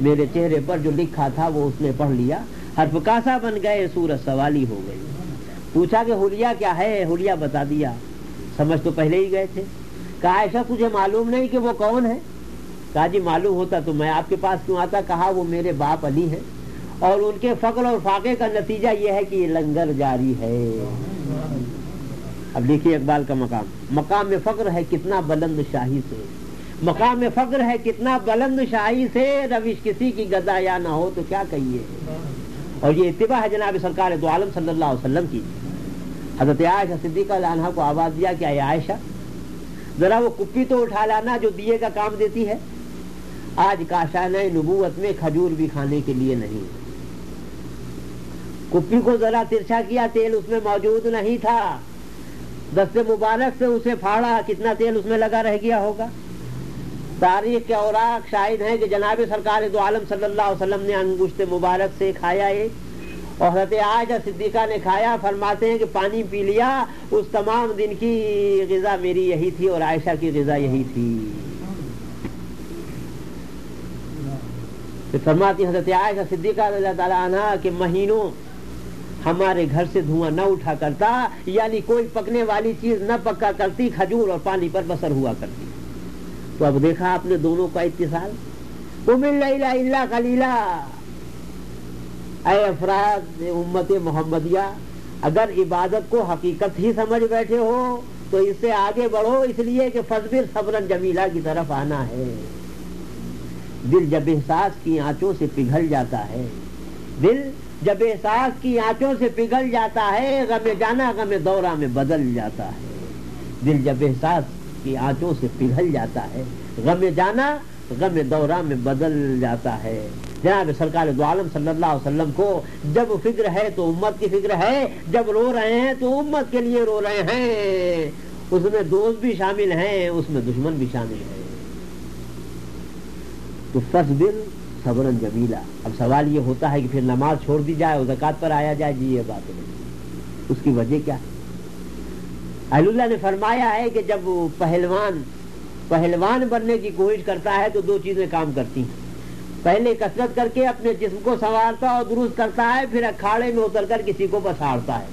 A: میرے چہرے پر جو لکھا تھا، وہ اس نے پڑھ لیا۔ ہر کاسا بن گئے سورج سوالی ہو گئی۔ پوچھا کہ ہولیا کیا ہے؟ ہولیا بتا دیا۔ سمجھ تو پہلے ہی گئے تھے۔ کہا، ایسا تجھے معلوم نہیں کہ وہ کون ہے؟ کہا جی معلوم ہوتا تو میں آپ کے پاس کیوں آتا؟ کہا، وہ میرے باپ علی ہے اور ان کے فقر اور فاقے کا نتیجہ یہ ہے کہ یہ لنگر جاری ہے۔ اب دیکھیے اقبال کا مقام۔ مقام میں فقر ہے کتنا بلند شاہی سے۔ مقام میں فقر ہے کتنا بلند شاہی سے۔ روش کسی کی گدا یا نہ ہو تو کیا کہیے؟ اور یہ اتباع ہے جناب سرکار دو عالم صلی اللہ علیہ وسلم کی۔ حضرت عائشہ صدیقہ عنہ کو آواز دیا کہ اے عائشہ، ذرا وہ کپی تو اٹھا لانا جو دیے کا کام دیتی ہے۔ آج کاشان نبوت میں کھجور بھی کھانے کے لیے نہیں۔ کپی کو ذرا ترچھا کیا، تیل اس میں موجود نہیں تھا۔ دست مبارک سے اسے پھاڑا، کتنا تیل اس میں لگا رہ گیا ہوگا۔ تاریخ کے اوراق شاہد ہیں کہ جناب سرکار دو عالم صلی اللہ علیہ وسلم نے انگشت مبارک سے کھایا ایک اور حضرت آج صدیقہ نے کھایا، فرماتے ہیں کہ پانی پی لیا، اس تمام دن کی غذا میری یہی تھی اور عائشہ کی غذا یہی تھی۔ فرماتی حضرت عائشہ صدیقہ اللہ تعالیٰ عنہ کے مہینوں ہمارے گھر سے دھواں نہ اٹھا کرتا یعنی کوئی پکنے والی چیز نہ پکا کرتی، کھجور اور پانی پر بسر ہوا کرتی۔ تو اب دیکھا آپ نے دونوں کا اتصال؟ اللہ کلیلہ اے افراد امت محمدیہ، اگر عبادت کو حقیقت ہی سمجھ بیٹھے ہو، تو اس سے آگے بڑھو، اس لیے کہ فضبر صبرن جمیلہ کی طرف آنا ہے۔ دل جب احساس کی آنچوں سے پگھل جاتا ہے۔ دل جب احساس کی آنچوں سے پگھل جاتا ہے، غم جانا، غم دورہ میں بدل جاتا ہے۔ دل جب احساس کی آنچوں سے پگھل جاتا ہے۔ غم جانا، غم دورہ میں بدل جاتا ہے۔ جناب سرکار دو عالم صلی اللہ علیہ وسلم کو جب فکر ہے تو امت کی فکر ہے، جب رو رہے ہیں تو امت کے لیے رو رہے ہیں۔ اس میں دوست بھی شامل ہیں، اس میں دشمن بھی شامل ہے تو فصبر صبر جمیلا اب سوال یہ ہوتا ہے کہ پھر نماز چھوڑ دی جائے اور زکات پر آیا جائے جی یہ بات نہیں۔ اس کی وجہ کیا اہل اللہ نے فرمایا ہے کہ جب پہلوان پہلوان بننے کی کوشش کرتا ہے تو دو چیزیں کام کرتی ہیں۔ پہلے کثرت کر کے اپنے جسم کو سنوارتا اور درست کرتا ہے، پھر اکھاڑے میں اتر کر کسی کو بساڑتا ہے۔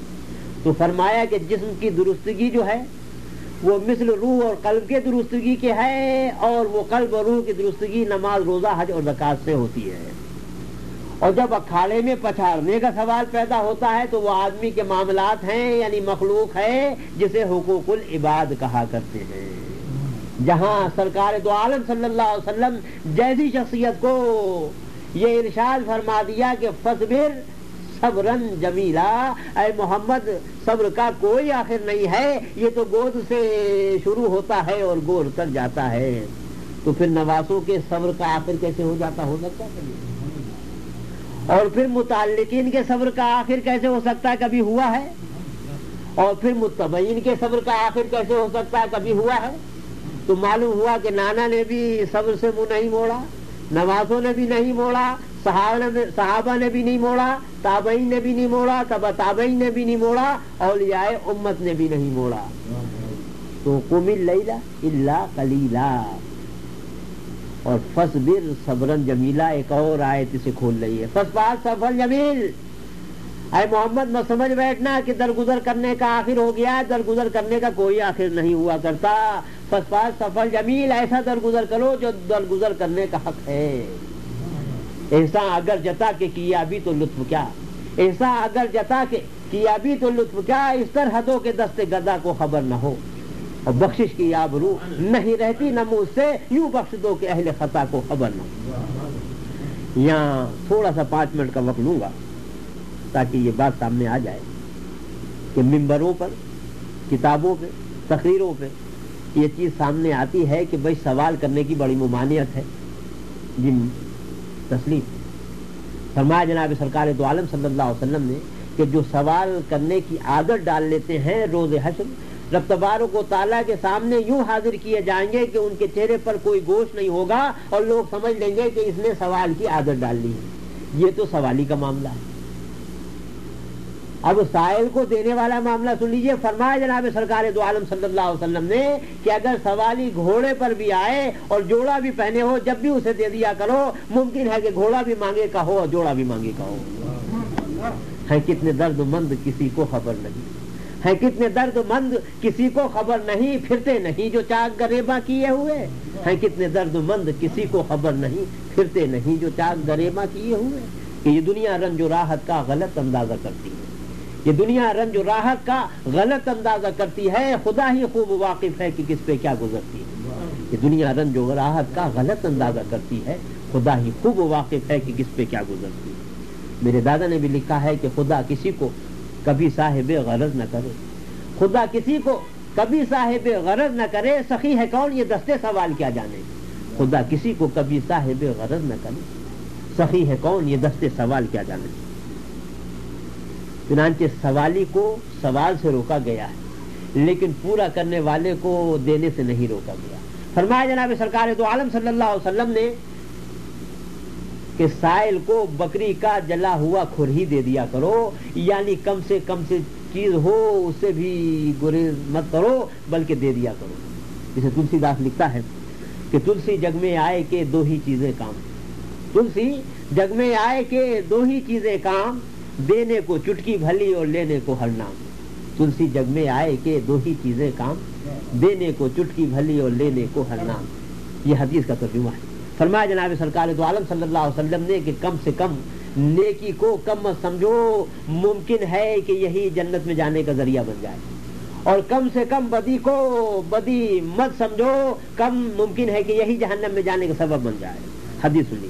A: تو فرمایا کہ جسم کی درستگی جو ہے، وہ مثل روح اور قلب کے درستگی کے ہے اور وہ قلب اور روح کی درستگی نماز، روزہ، حج اور زکات سے ہوتی ہے۔ اور جب اکھاڑے میں پچھاڑنے کا سوال پیدا ہوتا ہے تو وہ آدمی کے معاملات ہیں یعنی مخلوق ہے جسے حقوق العباد کہا کرتے ہیں۔ جہاں سرکار دو عالم صلی اللہ علیہ وسلم جیسی شخصیت کو یہ ارشاد فرما دیا کہ فصبر صبرن جمیلا، اے محمد، صبر کا کوئی آخر نہیں ہے، یہ تو گود سے شروع ہوتا ہے اور گور کر جاتا ہے۔ تو پھر نوازوں کے صبر کا آخر کیسے ہو جاتا، ہو سکتا ہے؟ اور پھر متعلقین کے صبر کا آخر کیسے ہو سکتا ہے؟ کبھی ہوا ہے؟ اور پھر متبین کے صبر کا آخر کیسے ہو سکتا ہے؟ کبھی ہوا ہے؟ تو معلوم ہوا کہ نانا نے بھی صبر سے منہ نہیں موڑا، نوازوں نے بھی نہیں موڑا، صحابہ نے بھی نہیں موڑا، تابعین نے بھی نہیں موڑا تب تابعین نے بھی نہیں موڑا، اولیاء امت نے بھی نہیں موڑا۔ تو کمل اللہ کلیلہ اور فصبر صبرن جمیلا، ایک اور آیت اسے کھول رہی ہے۔ فس پاس سفر جمیل۔ اے محمد، میں سمجھ بیٹھنا کہ درگزر کرنے کا آخر ہو گیا، درگزر کرنے کا کوئی آخر نہیں ہوا کرتا۔ فس پاس سفر جمیل، ایسا درگزر کرو جو درگزر کرنے کا حق ہے۔ ایسا اگر جتا کے کیا بھی تو لطف کیا۔ ایسا اگر جتا کے کیا بھی تو لطف کیا، اس طرح حدوں کے دستے گدا کو خبر نہ ہو۔ اور بخشش کی آبرو نہیں رہتی، نہ مجھ سے، یوں بخش دو کہ اہل خطا کو خبر نہ یہاں تھوڑا سا پانچ منٹ کا وقت لوں گا تاکہ یہ بات سامنے آ جائے کہ ممبروں پر، کتابوں پہ، تقریروں پہ یہ چیز سامنے آتی ہے کہ بھائی سوال کرنے کی بڑی ممانعت ہے۔ جن تسلیم۔ فرمایا جناب سرکار دو عالم صلی اللہ علیہ وسلم نے کہ جو سوال کرنے کی عادت ڈال لیتے ہیں روز حشر رب تبارک کو تعالیٰ کے سامنے یوں حاضر کیے جائیں گے کہ ان کے چہرے پر کوئی گوشت نہیں ہوگا اور لوگ سمجھ لیں گے کہ اس نے سوال کی عادت ڈال لی ہے۔ یہ تو سوالی کا معاملہ ہے۔ اب سائل کو دینے والا معاملہ سن لیجیے۔ فرمایا جناب سرکار دو عالم صلی اللہ علیہ وسلم نے کہ اگر سوالی گھوڑے پر بھی آئے اور جوڑا بھی پہنے ہو، جب بھی اسے دے دیا کرو، ممکن ہے کہ گھوڑا بھی مانگے کا ہو اور جوڑا بھی مانگے کا ہو۔ ہے کتنے درد مند کسی کو خبر نہیں۔ ہے کتنے درد مند، کسی کو خبر نہیں، پھرتے نہیں جو چاک گریبا کیے ہوئے۔ ہے کتنے درد مند، کسی کو خبر نہیں، پھرتے نہیں جو چاک گریبا کیے ہوئے۔ کہ یہ دنیا رنج و راحت کا غلط اندازہ کرتی ہے۔ یہ دنیا رنج و راحت کا غلط اندازہ کرتی ہے۔ خدا ہی خوب واقف ہے کہ کس پہ کیا گزرتی ہے۔ یہ دنیا رنج و راحت کا غلط اندازہ کرتی ہے۔ خدا ہی خوب واقف ہے کہ کس پہ کیا گزرتی ہے۔ میرے دادا نے بھی لکھا ہے کہ خدا کسی کو کبھی صاحب غرض نہ کرے۔ خدا کسی کو کبھی صاحب غرض نہ کرے، سخی ہے کون؟ یہ دستے سوال کیا جانے۔ خدا کسی کو کبھی صاحب غرض نہ کرے۔ سخی ہے کون؟ یہ دستے سوال کیا جانے۔ چنانچہ سوالی کو سوال سے روکا گیا ہے، لیکن پورا کرنے والے کو دینے سے نہیں روکا گیا۔ فرمایا جناب سرکار تو عالم صلی اللہ علیہ وسلم نے کہ سائل کو بکری کا جلا ہوا کھر ہی دے دیا کرو یعنی کم سے کم سے چیز ہو، اسے بھی گریز مت کرو، بلکہ دے دیا کرو۔ جسے تلسی داس لکھتا ہے کہ تلسی جگ میں آئے کہ دو ہی چیزیں کام۔ تلسی جگ میں آئے کہ دو ہی چیزیں کام، دینے کو چٹکی بھلی اور لینے کو ہر نام۔ تلسی جگ میں آئے کہ دو ہی چیزیں کام، دینے کو چٹکی بھلی اور لینے کو ہر نام۔ یہ حدیث کا ترجمہ ہے۔ فرمایا جناب سرکار تو عالم صلی اللہ علیہ وسلم نے کہ کم سے کم نیکی کو کم مت سمجھو، ممکن ہے کہ یہی جنت میں جانے کا ذریعہ بن جائے۔ اور کم سے کم بدی کو بدی مت سمجھو، کم ممکن ہے کہ یہی جہنم میں جانے کا سبب بن جائے۔ حدیث سنی۔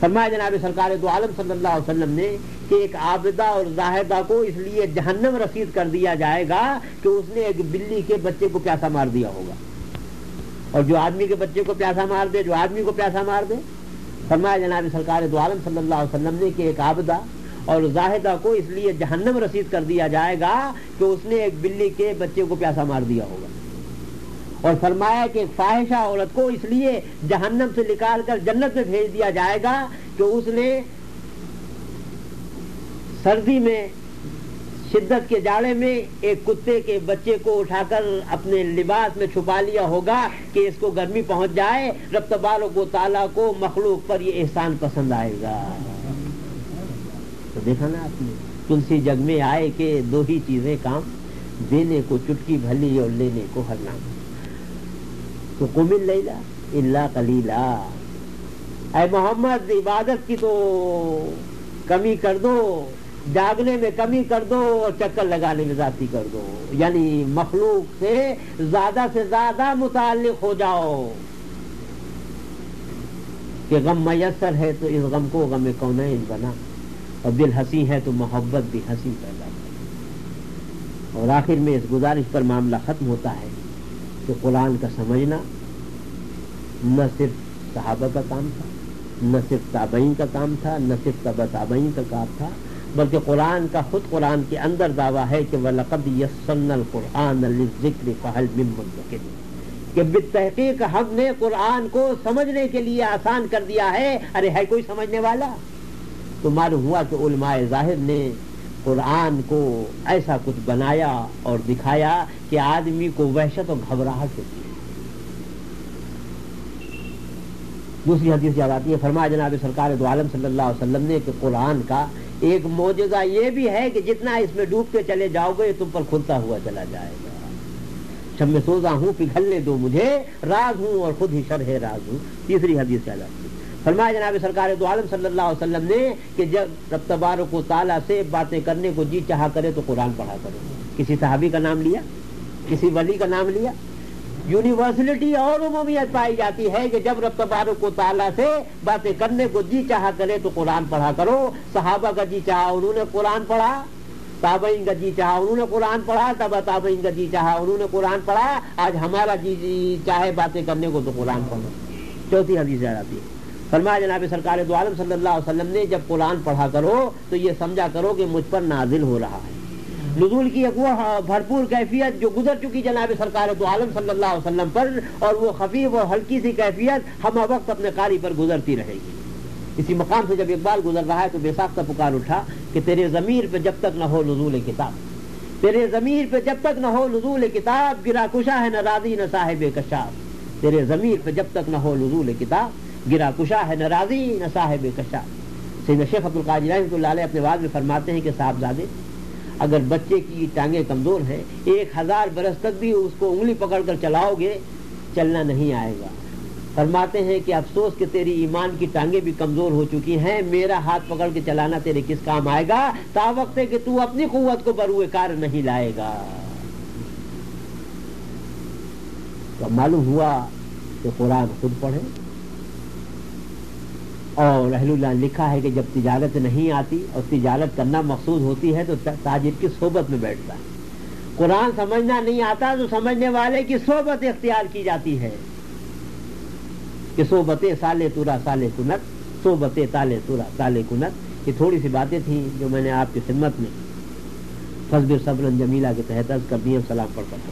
A: فرمایا جناب سرکار تو عالم صلی اللہ علیہ وسلم نے کہ ایک عابدہ اور زاہدہ کو اس لیے جہنم رسید کر دیا جائے گا کہ اس نے ایک بلی کے بچے کو پیاسا مار دیا ہوگا۔ اور جو آدمی کے بچے کو پیاسا مار دے، جو آدمی کو پیاسا مار دے۔ فرمایا جناب سرکار دو عالم صلی اللہ علیہ وسلم نے کہ ایک آبدہ اور زاہدہ کو اس لیے جہنم رسید کر دیا جائے گا کہ اس نے ایک بلی کے بچے کو پیاسا مار دیا ہوگا۔ اور فرمایا کہ ایک فاحشہ عورت کو اس لیے جہنم سے نکال کر جنت میں بھیج دیا جائے گا کہ اس نے سردی میں شدت کے جاڑے میں ایک کتے کے بچے کو اٹھا کر اپنے لباس میں چھپا لیا ہوگا کہ اس کو گرمی پہنچ جائے، رب تباروں کو تالا کو مخلوق پر یہ احسان پسند آئے گا۔ تو دیکھا نا آپ نے، تلسی جگ میں آئے کہ دو ہی چیزیں کام، دینے کو چٹکی بھلی اور لینے کو ہر نام۔ تو کمل لیلا اللہ کلیلہ اے محمد، عبادت کی تو کمی کر دو۔ جاگنے میں کمی کر دو اور چکر لگانے میں ذاتی کر دو۔ یعنی مخلوق سے زیادہ سے زیادہ متعلق ہو جاؤ۔ کہ غم میسر ہے تو اس غم کو غم کون بنا۔ اور دل ہنسی ہے تو محبت بھی ہنسی پیدا کر۔ اور آخر میں اس گزارش پر معاملہ ختم ہوتا ہے کہ قرآن کا سمجھنا نہ صرف صحابہ کا کام تھا، نہ صرف تابعین کا کام تھا، نہ صرف تبا تابعین کا کام تھا بلکہ قرآن کا خود قرآن کے اندر دعویٰ ہے کہ وَلَقَدْ يَسَّنَّ الْقُرْآنَ لِلذِّكْرِ فَهَلْ مِن مُنْتَقِدٍ کہ بالتحقیق ہم نے قرآن کو سمجھنے کے لیے آسان کر دیا ہے۔ ارے، ہے کوئی سمجھنے والا؟ تو معلوم ہوا کہ علماء ظاہر نے قرآن کو ایسا کچھ بنایا اور دکھایا کہ آدمی کو وحشت اور گھبراہٹ ہوتی ہے۔ دوسری حدیث یاد آتی ہے فرما جناب سرکار دو عالم صلی اللہ علیہ وسلم نے کہ قرآن کا ایک موجودہ یہ بھی ہے کہ جتنا اس میں ڈوبتے چلے جاؤ گے تم پر کھلتا ہوا چلا جائے گا۔ جب میں سوزا ہوں، پگھلنے دو مجھے، راز ہوں اور خود ہی شرح راز ہوں۔ تیسری حدیث یاد فرمایا جناب سرکار دو عالم صلی اللہ علیہ وسلم نے کہ جب رب تبارک کو تعالیٰ سے باتیں کرنے کو جی چاہا کرے تو قرآن پڑھا کرے کسی صحابی کا نام لیا؟ کسی ولی کا نام لیا؟ یونیورسلٹی اور عمومیت پائی جاتی ہے کہ جب رب تبارک کو تعالیٰ سے باتیں کرنے کو جی چاہا کرے تو قرآن پڑھا کرو۔ صحابہ کا جی چاہا، انہوں نے قرآن پڑھا۔ تابعین کا جی چاہا، انہوں نے قرآن پڑھا۔ تب تابعین کا جی چاہا، انہوں نے قرآن پڑھا۔ آج ہمارا جی جی چاہے باتیں کرنے کو تو قرآن پڑھو۔ چوتھی حدیث آتی ہے۔ فرمایا جناب سرکار دو عالم صلی اللہ علیہ وسلم نے جب قرآن پڑھا کرو تو یہ سمجھا کرو کہ مجھ پر نازل ہو رہا ہے۔ نزول کی ایک وہ بھرپور کیفیت جو گزر چکی جناب سرکار دو عالم صلی اللہ علیہ وسلم پر، اور وہ خفیف اور ہلکی سی کیفیت ہم وقت اپنے قاری پر گزرتی رہے گی۔ اسی مقام سے جب اقبال گزر رہا ہے تو بے ساختہ پکار اٹھا کہ تیرے ضمیر پہ جب تک نہ ہو نزول کتاب۔ تیرے ضمیر پہ جب تک نہ ہو نزول کتاب، گرا کشا ہے نہ راضی نہ صاحب کشاف۔ تیرے ضمیر پہ جب تک نہ ہو نزول کتاب، گرا کشا ہے نہ راضی نہ صاحب کشاف۔ سید شیخ عبد القادی رحمۃ اللہ علیہ اپنے بعد میں فرماتے ہیں کہ صاحبزادے اگر بچے کی ٹانگیں کمزور ہیں، ایک ہزار برس تک بھی اس کو انگلی پکڑ کر چلاؤ گے، چلنا نہیں آئے گا۔ فرماتے ہیں کہ افسوس کہ تیری ایمان کی ٹانگیں بھی کمزور ہو چکی ہیں، میرا ہاتھ پکڑ کے چلانا تیرے کس کام آئے گا؟ تا وقت ہے کہ تو اپنی قوت کو بروئے کار نہیں لائے گا۔ تو معلوم ہوا کہ قرآن خود پڑھے۔ اور رحل اللہ لکھا ہے کہ جب تجارت نہیں آتی اور تجارت کرنا مقصود ہوتی ہے تو تاجر کی صحبت میں بیٹھتا ہے۔ قرآن سمجھنا نہیں آتا تو سمجھنے والے کی صحبت اختیار کی جاتی ہے۔ کہ صحبت سالے تورا سالے کنت صحبت تالے تورا تالے کنت۔ یہ تھوڑی سی باتیں تھیں جو میں نے آپ کی خدمت میں فضب صبر جمیلہ کے تحت کر دیے سلام پڑھ کر۔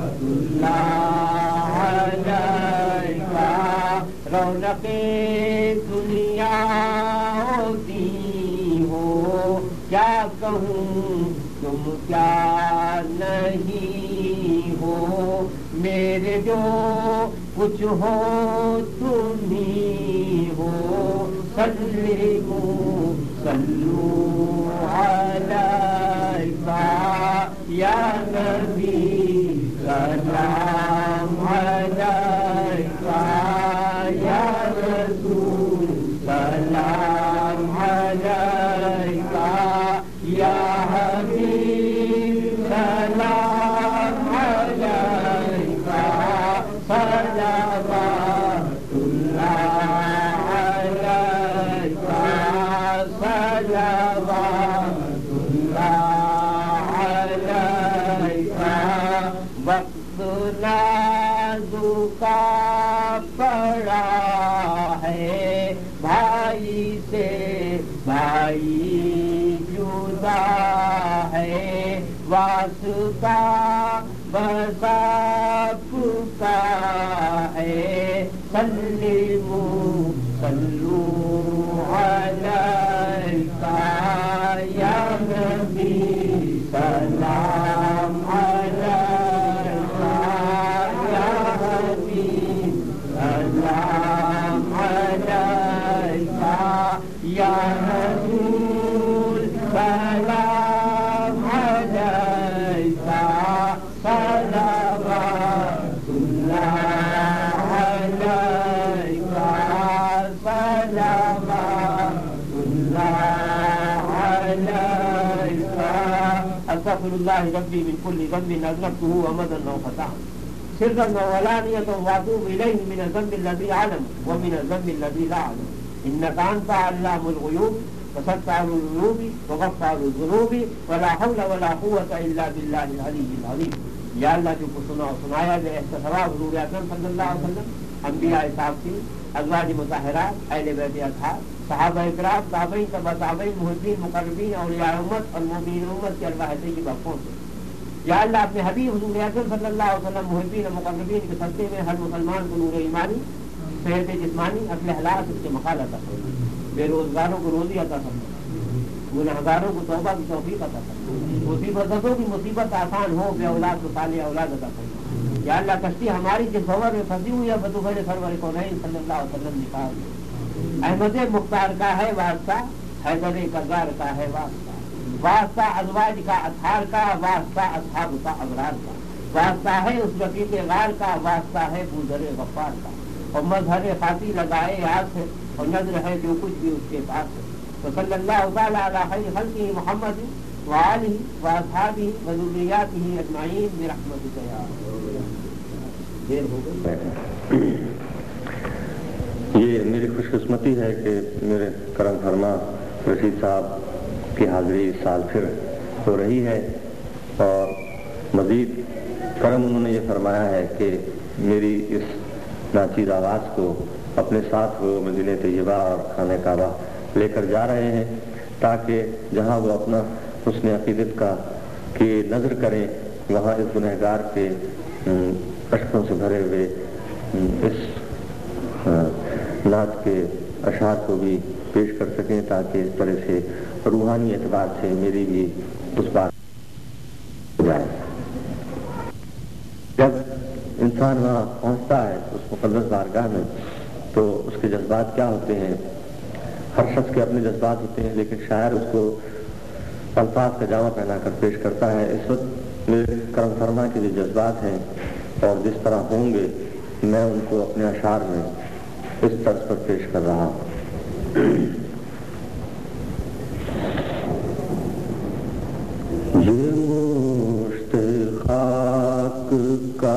A: رونق دنیا ہوتی ہو کیا کہوں تم کیا نہیں ہو میرے جو کچھ ہو تم ہی ہو سلیمو سلو علیکہ یا نبی سلام علیکہ ہے واسطہ بساپ کا ہے الله ربي من كل ذنب اذنبته ومدى أو خطا سرا وعلانية واتوب إليه من الذنب الذي علم ومن الذنب الذي لا علم. إنك أنت علام الغيوب وستر الذنوب وغفر الذنوب ولا حول ولا قوة إلا بالله العلي العظيم. یا اللہ جو کو سنا سنایا جائے احتساب حضور اکرم صلی اللہ علیہ وسلم. انبیاء صاحب أزواج مطہرات اہل بیت أصحاب. صحابہ اکرام تابعین تبع تابعین محدین مقربین، اولیاء امت اور مومنین امت کے اللہ کی بخوں سے۔ یا اللہ، اپنے حبیب حضور اعظم صلی اللہ علیہ وسلم محبین اور مقربین کے صدقے میں ہر مسلمان کو نور ایمانی، صحت جسمانی اپنے حالات اس کے مخال عطا فرما بے روزگاروں کو روزی عطا فرما گنہگاروں کو توبہ کی توفیق عطا فرما مصیبتوں کی مصیبت آسان ہو، بے اولاد کو صالح اولاد عطا فرما یا اللہ، کشتی ہماری جس خبر میں پھنسی ہوئی ہے بدوبر سرور کو نہیں صلی اللہ علیہ وسلم نکال احمد مختار کا ہے واسطہ، حیدر کردار کا ہے واسطہ۔ واسطہ ازواج کا، اطہار کا، واسطہ اصحاب کا ابرار کا۔ واسطہ ہے اس رفیق غار کا، واسطہ ہے بوزر غفار کا۔ اور مظہر خاصی لگائے ہاتھ سے اور نظر ہے جو کچھ بھی اس کے پاس ہے۔ تو صلی اللہ تعالیٰ علیہ خیر خلقی محمد وعالی واصحابی وذریاتی اجمعین برحمت دیر ہو گئی۔
B: یہ میری خوش قسمتی ہے کہ میرے کرم فرما رشید صاحب کی حاضری اس سال پھر ہو رہی ہے اور مزید کرم انہوں نے یہ فرمایا ہے کہ میری اس ناچیز آواز کو اپنے ساتھ وہ منزل طیبہ اور خانہ کعبہ لے کر جا رہے ہیں تاکہ جہاں وہ اپنا حسن عقیدت کا کی نظر کریں، وہاں اس گنہگار کے اشکوں سے بھرے ہوئے اس نعت کے اشعار کو بھی پیش کر سکیں تاکہ اس طرح سے روحانی اعتبار سے میری بھی اس بات جائے۔ جب انسان وہاں پہنچتا ہے اس مقدس بارگاہ میں، تو اس کے جذبات کیا ہوتے ہیں؟ ہر شخص کے اپنے جذبات ہوتے ہیں، لیکن شاعر اس کو الفاظ کا جامع پہنا کر پیش کرتا ہے۔ اس وقت میرے کرم فرما کے جو جذبات ہیں اور جس طرح ہوں گے، میں ان کو اپنے اشعار میں اس طرز پر پیش کر رہا ہوں۔ یہ خاک کا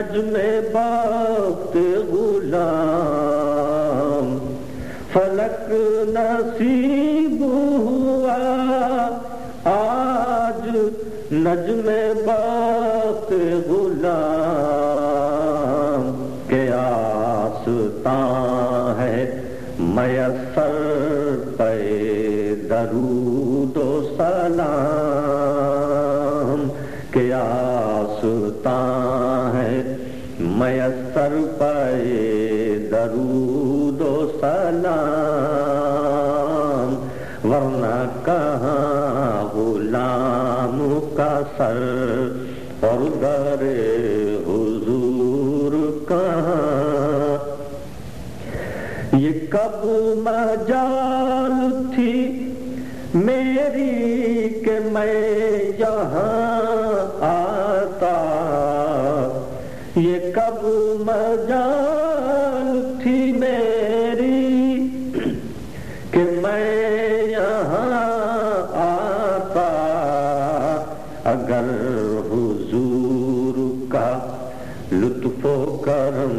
B: نجم باغ غلام فلک نصیب ہوا آج نجم باغ غلام کے آستان ہے میسر پہ درود و سلام کے آستان ہے میسر پہ درود و سلام، ورنہ کہاں غلام کا سر اور در حضور کہاں؟ یہ کب مجال تھی میری کہ میں یہاں آتا مجال تھی میری کہ میں یہاں آتا اگر حضور کا لطف و کرم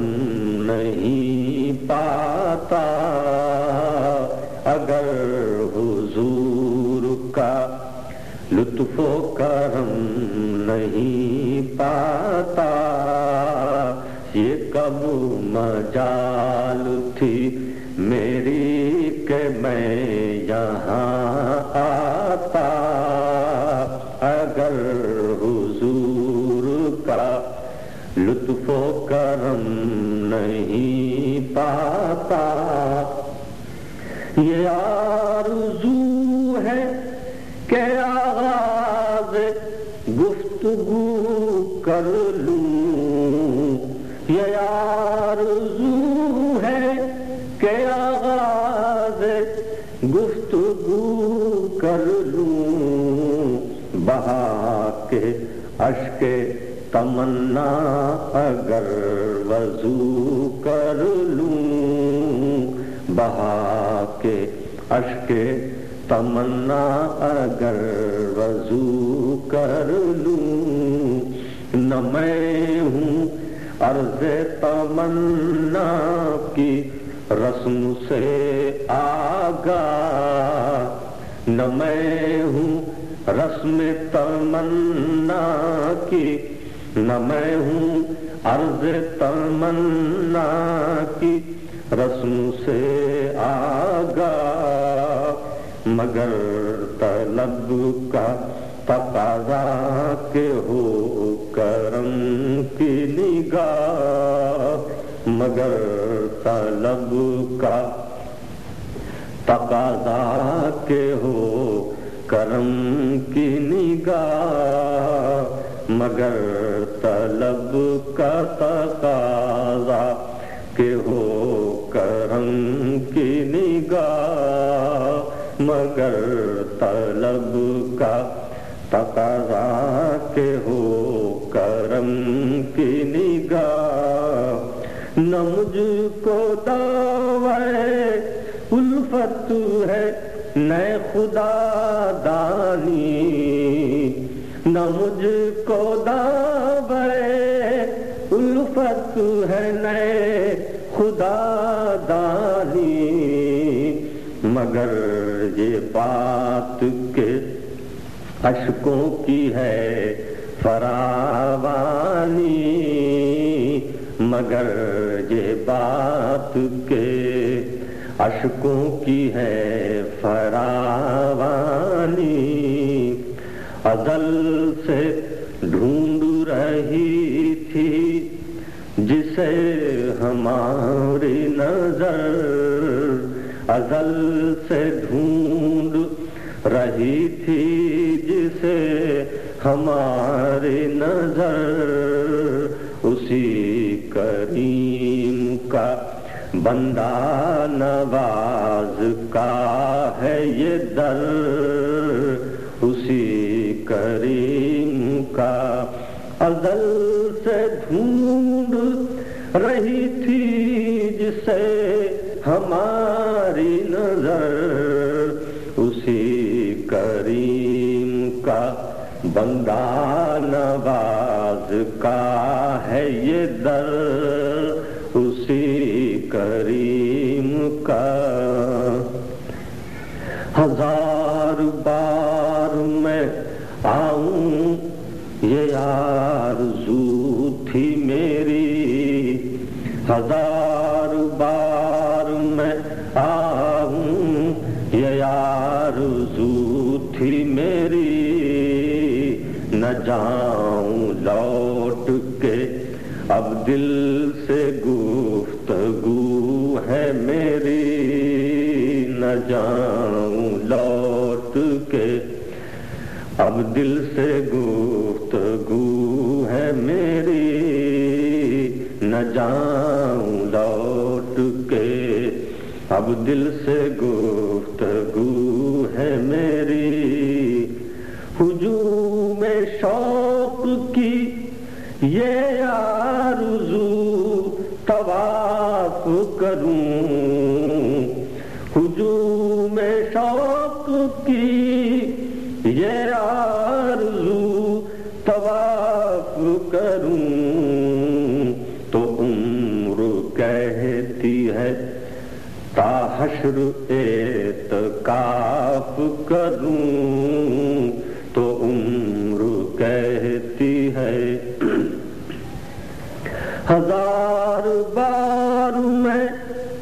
B: نہیں پاتا، اگر حضور کا لطف و کرم نہیں پاتا کب مجال تھی، میری کہ میں یہاں آتا۔ اگر حضور کا لطف و کرم نہیں پاتا، یہ آرزو ہے کہ آغاز گفتگو کر لوں۔ یہ آرزو ہے کہ آغاز گفتگو کر لوں۔ بہا کے اشک تمنا اگر وضو کر لوں۔ بہا کے اشک تمنا اگر وضو کر لوں۔ نہ میں ہوں عرض تمنا کی رسم سے آگا نہ میں ہوں رسم تمنا کی، نہ میں ہوں عرض تمنا کی رسم سے آگا مگر طلب کا تقاضا کے ہو کرم کی نگاہ، مگر طلب کا تقاضا کے ہو کرم کی نگاہ، مگر طلب کا تقاضا کہ ہو کرم کی نگاہ، مگر طلب کا تقاضا کہ ہو کرم کی نگاہ، نہ مجھ کو دعوے الفت ہے نئے خدا دانی۔ نہ مجھ کو دے الفت ہے نئے خدا دانی۔ مگر یہ بات کے اشکوں کی ہے فراوانی، مگر یہ بات کے اشکوں کی ہے فراوانی، ازل سے ڈھونڈ رہی تھی جسے ہماری نظر، ازل سے ڈھونڈ رہی تھی جسے ہماری نظر اسی کریم کا بندہ نواز کا ہے یہ در اسی کریم کا ازل سے ڈھونڈ رہی تھی جسے ہماری نظر بندہ نواز کا ہے یہ در اسی کریم کا۔ ہزار بار میں آؤں، یہ آرزو تھی میری۔ ہزار بار میں آؤں، یہ آرزو تھی میری۔ جاؤں لوٹ کے۔ اب دل سے گفتگو ہے میری۔ نہ جاؤں لوٹ کے۔ اب دل سے گفتگو ہے میری۔ نہ جاؤں لوٹ کے۔ اب دل سے گفتگو ہے میری۔ شوق کی یہ آرزو طواف کروں۔ ہجوم شوق کی یہ آرزو طواف کروں۔ تو عمر کہتی ہے، تا حشر اعتکاف کروں۔ تو عمر ہزار بار میں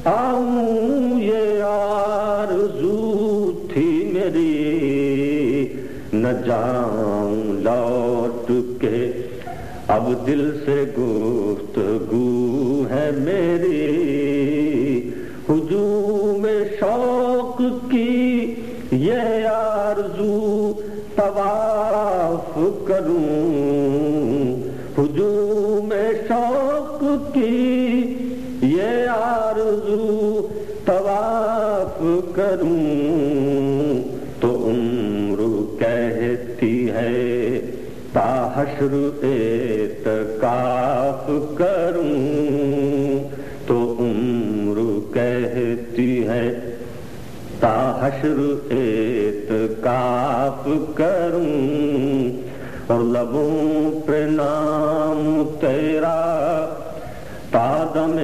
B: آؤں، یہ آرزو تھی میری۔ نہ جاؤں لوٹ کے، اب دل سے گفتگو ہے میری۔ ہجوم شوق کی یہ آرزو طواف کروں۔ ہجوم کی یہ آرزو طواف کروں تو عمر کہتی ہے، تا حشر اعتکاف کروں تو عمر کہتی ہے، تا حشر اعتکاف کروں اور لبوں پہ نام تیرا تادم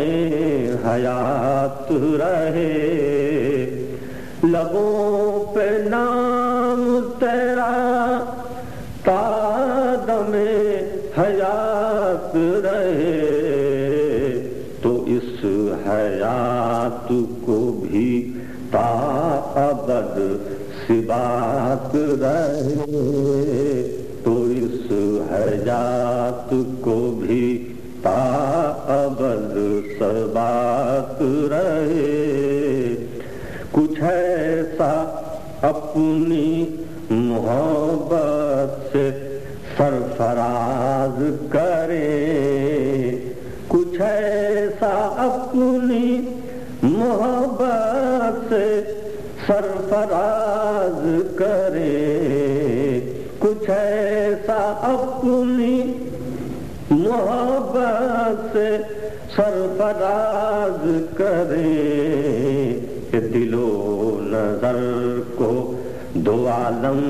B: حیات رہے۔ لبوں پہ نام تیرا تادم حیات رہے۔ تو اس حیات کو بھی تا ابد سبات رہے۔ تو اس حیات کو بھی تا ابد سبات رہے۔ کچھ ایسا اپنی محبت سے سرفراز کرے۔ کچھ ایسا اپنی محبت سے سرفراز کرے۔ کچھ ایسا اپنی محبت سے سرفراز کرے، کہ دل و نظر کو دو عالم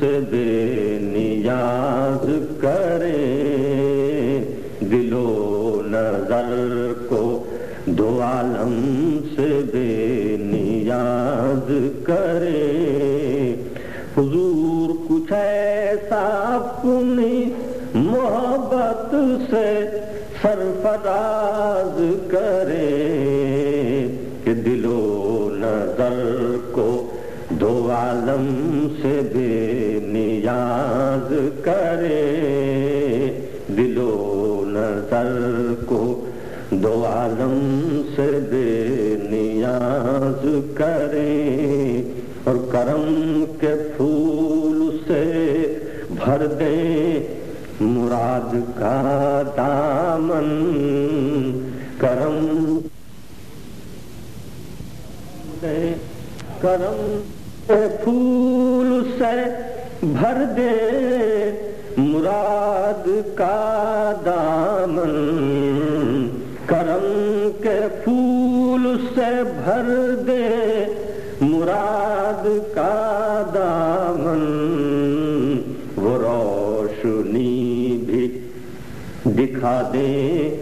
B: سے بے نیاز کرے۔ دل و نظر کو دو عالم سے بے نیاز کرے۔ حضور کچھ ایسا اپنی محبت سے سرفراز کرے کہ دل و نظر کو دو عالم سے بے نیاز کرے دل و نظر کو دو عالم سے بے نیاز کرے اور کرم کے پھول سے بھر دے مراد کا دامن کرم کرم کے پھول سے بھر دے مراد کا دامن کرم کے پھول سے بھر دے مراد کا دکھا دے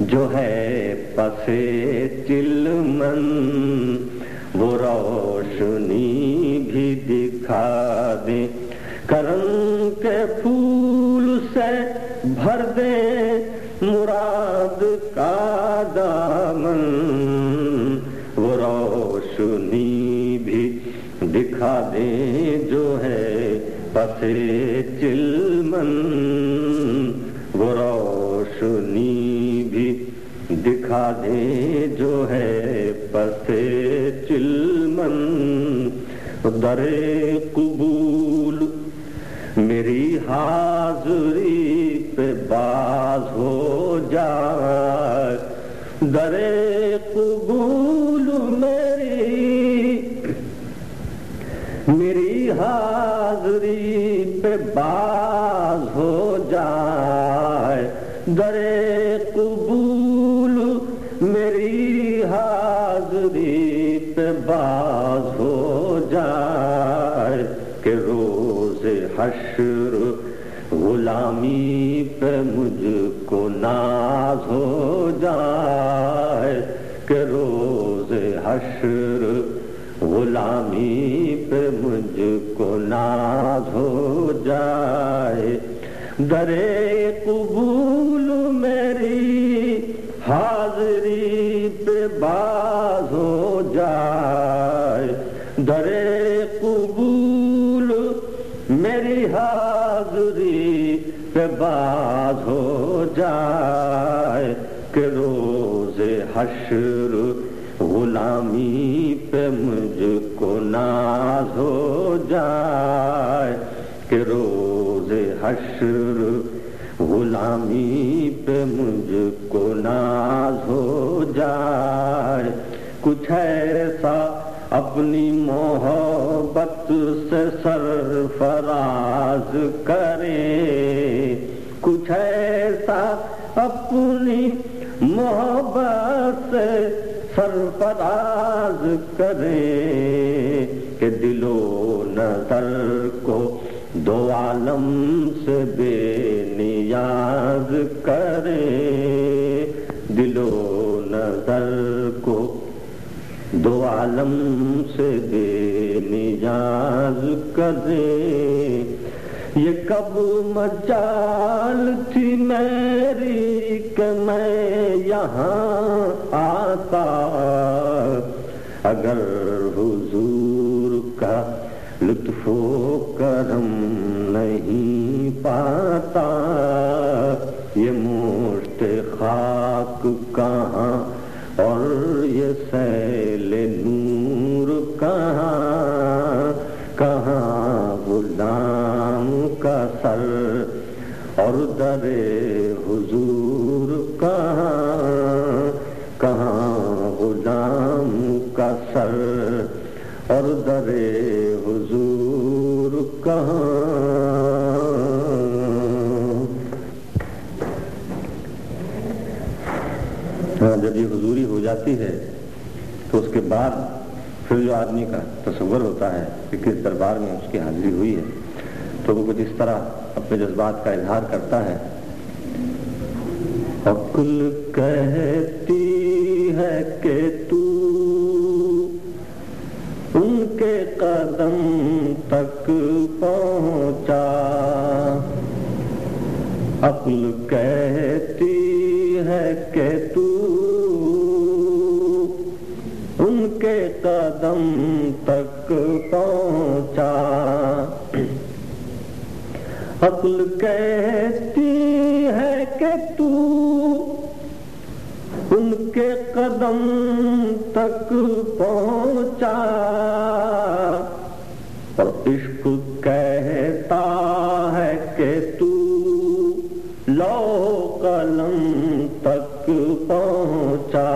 B: جو ہے پسے چلمن، وہ روشنی بھی دکھا دے۔ کرم کے پھول سے بھر دے مراد کا دامن۔ وہ روشنی بھی دکھا دے جو ہے پسے چلمن۔ وہ روشنی بھی دکھا دے جو ہے پسے چلمن در قبول میری حاضری پہ باز ہو جائے۔ در قبول میری میری حاضری پہ باز ہو جائے۔ در قبول میری حاضری پہ باز ہو جائے کہ روز حشر غلامی پہ مجھ کو ناز ہو جائے کہ روز حشر غلامی پہ مجھ کو ناز ہو جائے در قبول میری حاضری پہ باز ہو جائے در قبول میری حاضری پہ باز ہو جائے کہ روز حشر غلامی پہ مجھ کو ناز ہو جائے کہ روز حشر غلامی پہ مجھ کو ناز ہو جائے کچھ ایسا اپنی محبت سے سرفراز کرے کچھ ایسا اپنی محبت سے سرفراز کرے دو عالم سے بے نیاز کرے دل و نظر کو۔ دو عالم سے بے نیاز کرے۔ یہ کب مجال تھی میری کہ میں یہاں آتا۔ اگر و کرم نہیں پاتا۔ یہ مشت خاک کہاں اور یہ سیل نور کہاں؟ کہاں غلام کا سر اور در حضور کہاں؟ کہاں غلام کا سر اور در کہاں جب یہ حضوری ہو جاتی ہے، تو اس کے بعد پھر جو آدمی کا تصور ہوتا ہے کہ کس دربار میں اس کی حاضری ہوئی ہے، تو وہ کچھ اس طرح اپنے جذبات کا اظہار کرتا ہے۔ عقل کہتی ہے کہ تو قدم تک پہنچا۔ عقل کہتی ہے کہ تو ان کے قدم تک پہنچا۔ عقل کہتی ہے کہ تو ان کے قدم تک پہنچا اور عشق کہتا ہے کہ تو لو قلم تک پہنچا۔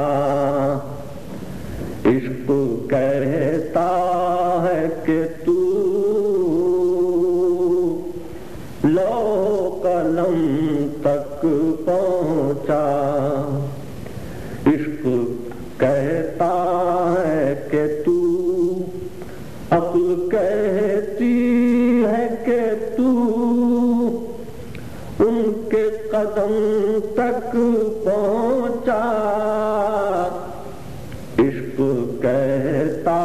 B: عشق کہتا ہے کہ تو لو قلم تک پہنچا۔ کہتا ہے کہ تو عقل کہتی ہے کہ تو ان کے قدم تک پہنچا۔ عشق کہتا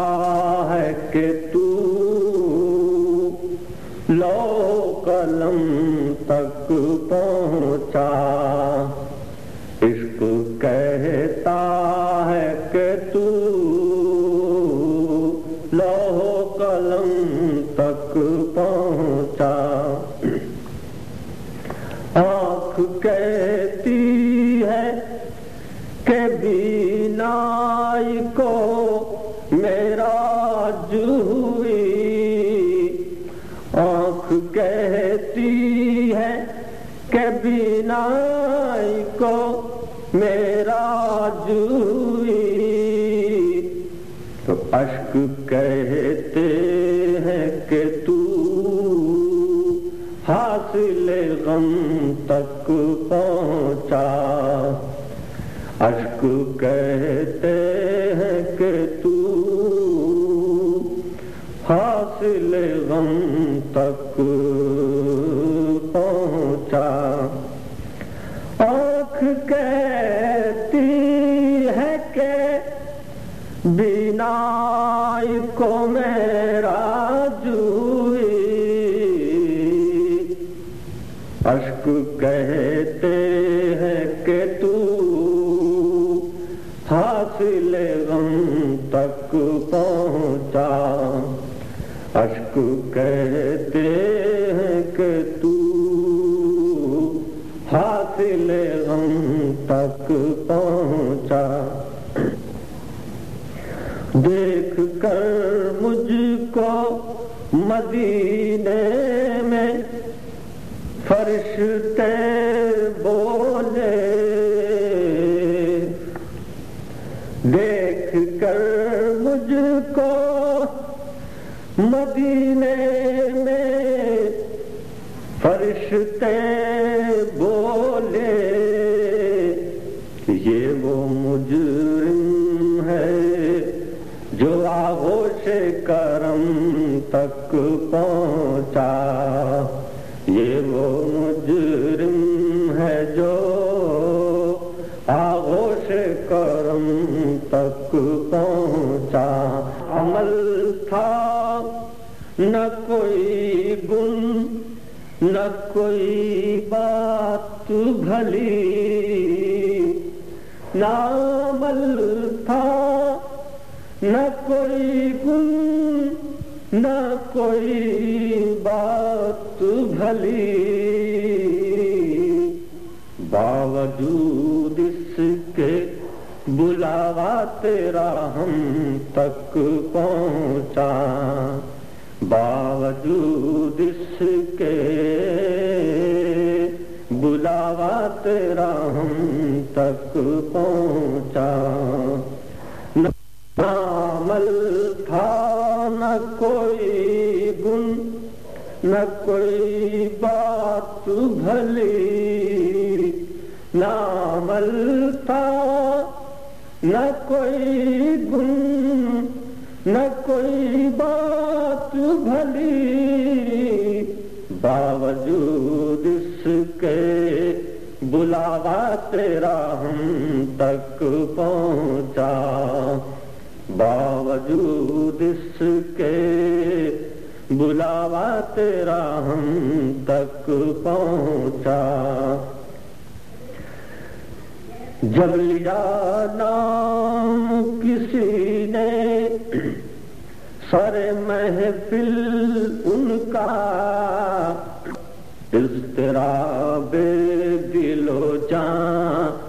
B: ہے کہ تو لو قلم تک پہنچا۔ عشق کہتا اشک کہتے ہیں کہ تو حاصل غم تک پہنچا۔ اشک کہتے ہیں کہ تو حاصل غم تک پہنچا۔ بینائی کو میرا جوئی اشک کہتے ہیں کہ تو حاصل غم تک پہنچا اشک کہتے ہیں کہ تو حاصل غم تک پہنچا دیکھ کر مجھ کو مدینے میں فرشتے بولے۔ دیکھ کر مجھ کو مدینے میں فرشتے تک پہنچا یہ وہ مجرم ہے جو آغوش کرم تک پہنچا عمل تھا نہ کوئی گن نہ کوئی بات بھلی نہ عمل تھا نہ کوئی گن نہ کوئی بات بھلی باوجود اس کے بلاوا تیرا ہم تک پہنچا باوجود اس کے بلاوا تیرا ہم تک پہنچا عمل تھا نہ کوئی گن نہ کوئی بات بھلی نہ عمل تھا نہ کوئی گن نہ کوئی بات بھلی باوجود اس کے باوجود اس کے بلاوا تیرا ہم تک پہنچا۔ جب لیا نام کسی نے، سر محفل ان کا۔ بے دل و جان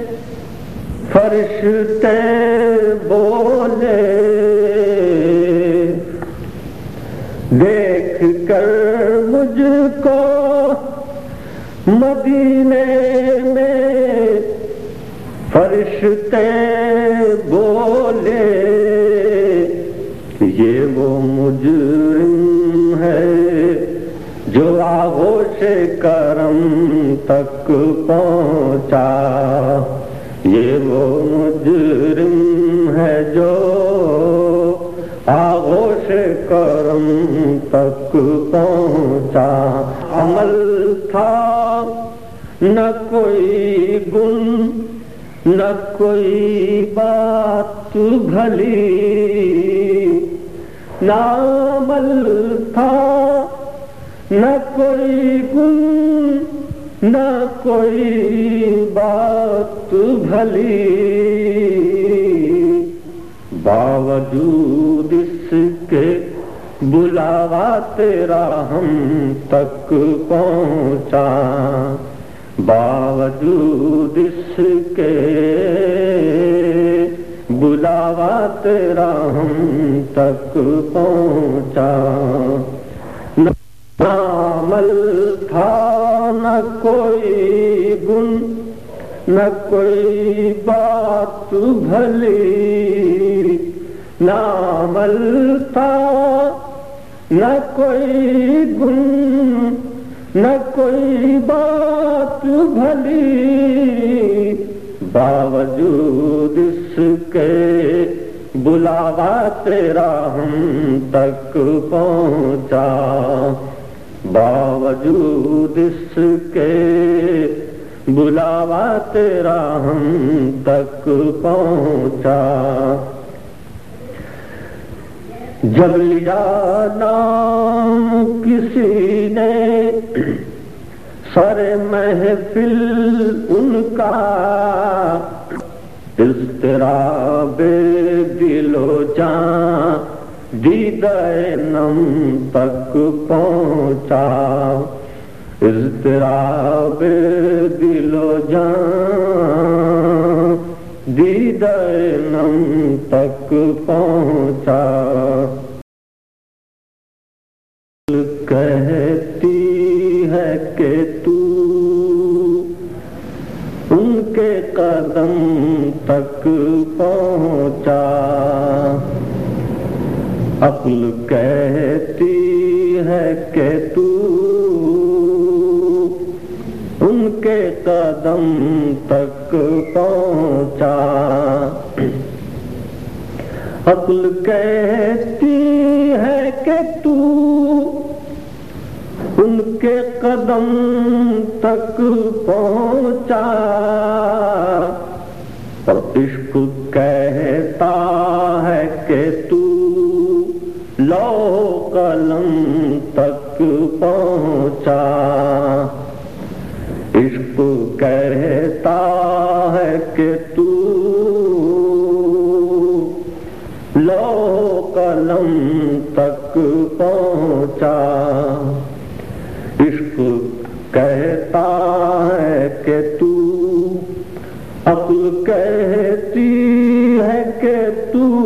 B: فرشتے بولے، دیکھ کر مجھ کو مدینے میں فرشتے بولے، یہ وہ مجرم ہے جو آغوش کرم تک پہنچا۔ یہ وہ مجرم ہے جو آغوش کرم تک پہنچا عمل تھا نہ کوئی گن نہ کوئی بات بھلی نامل تھا نہ کوئی گن نہ کوئی بات بھلی باوجود اس کے بلاوا تیرا ہم تک پہنچا باوجود اس کے بلاوا تیرا ہم تک پہنچا نامل تھا نہ کوئی گن نہ کوئی بات بھلی نامل تھا نہ کوئی گن نہ کوئی بات بھلی باوجود اس کے بلاوا تیرا ہم تک پہنچا باوجود اس کے بلاوا تیرا ہم تک پہنچا۔ جب لیا نام کسی نے، سر محفل ان کا۔ بے دل و جان دید نم تک پہنچا۔ بے دل و جان دید نم تک پہنچا۔ کہتی ہے کہ تو ان کے قدم تک پہنچا۔ عقل کہتی ہے کہ تو ان کے قدم تک پہنچا۔ عقل کہتی ہے کہ تو ان کے قدم تک پہنچا۔ اور عشق کہتا ہے کہ تو لو قلم تک پہنچا۔ عشق کہتا ہے کہ تو لو قلم تک پہنچا۔ عشق کہتا ہے کہ تو عقل کہتی ہے کہ تو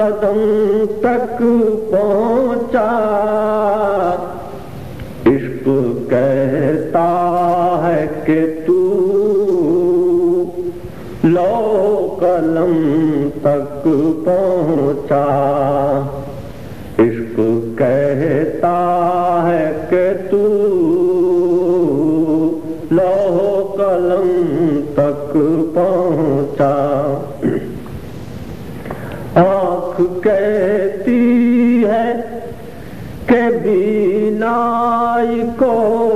B: ان کے قدم پہنچا۔ عشق کہتا ہے کہ تو لو قلم تک پہنچا۔ عشق کہتا ہے کہ تو لو قلم تک پہنچا۔ آنکھ کہتی ہے کہ بینائی کو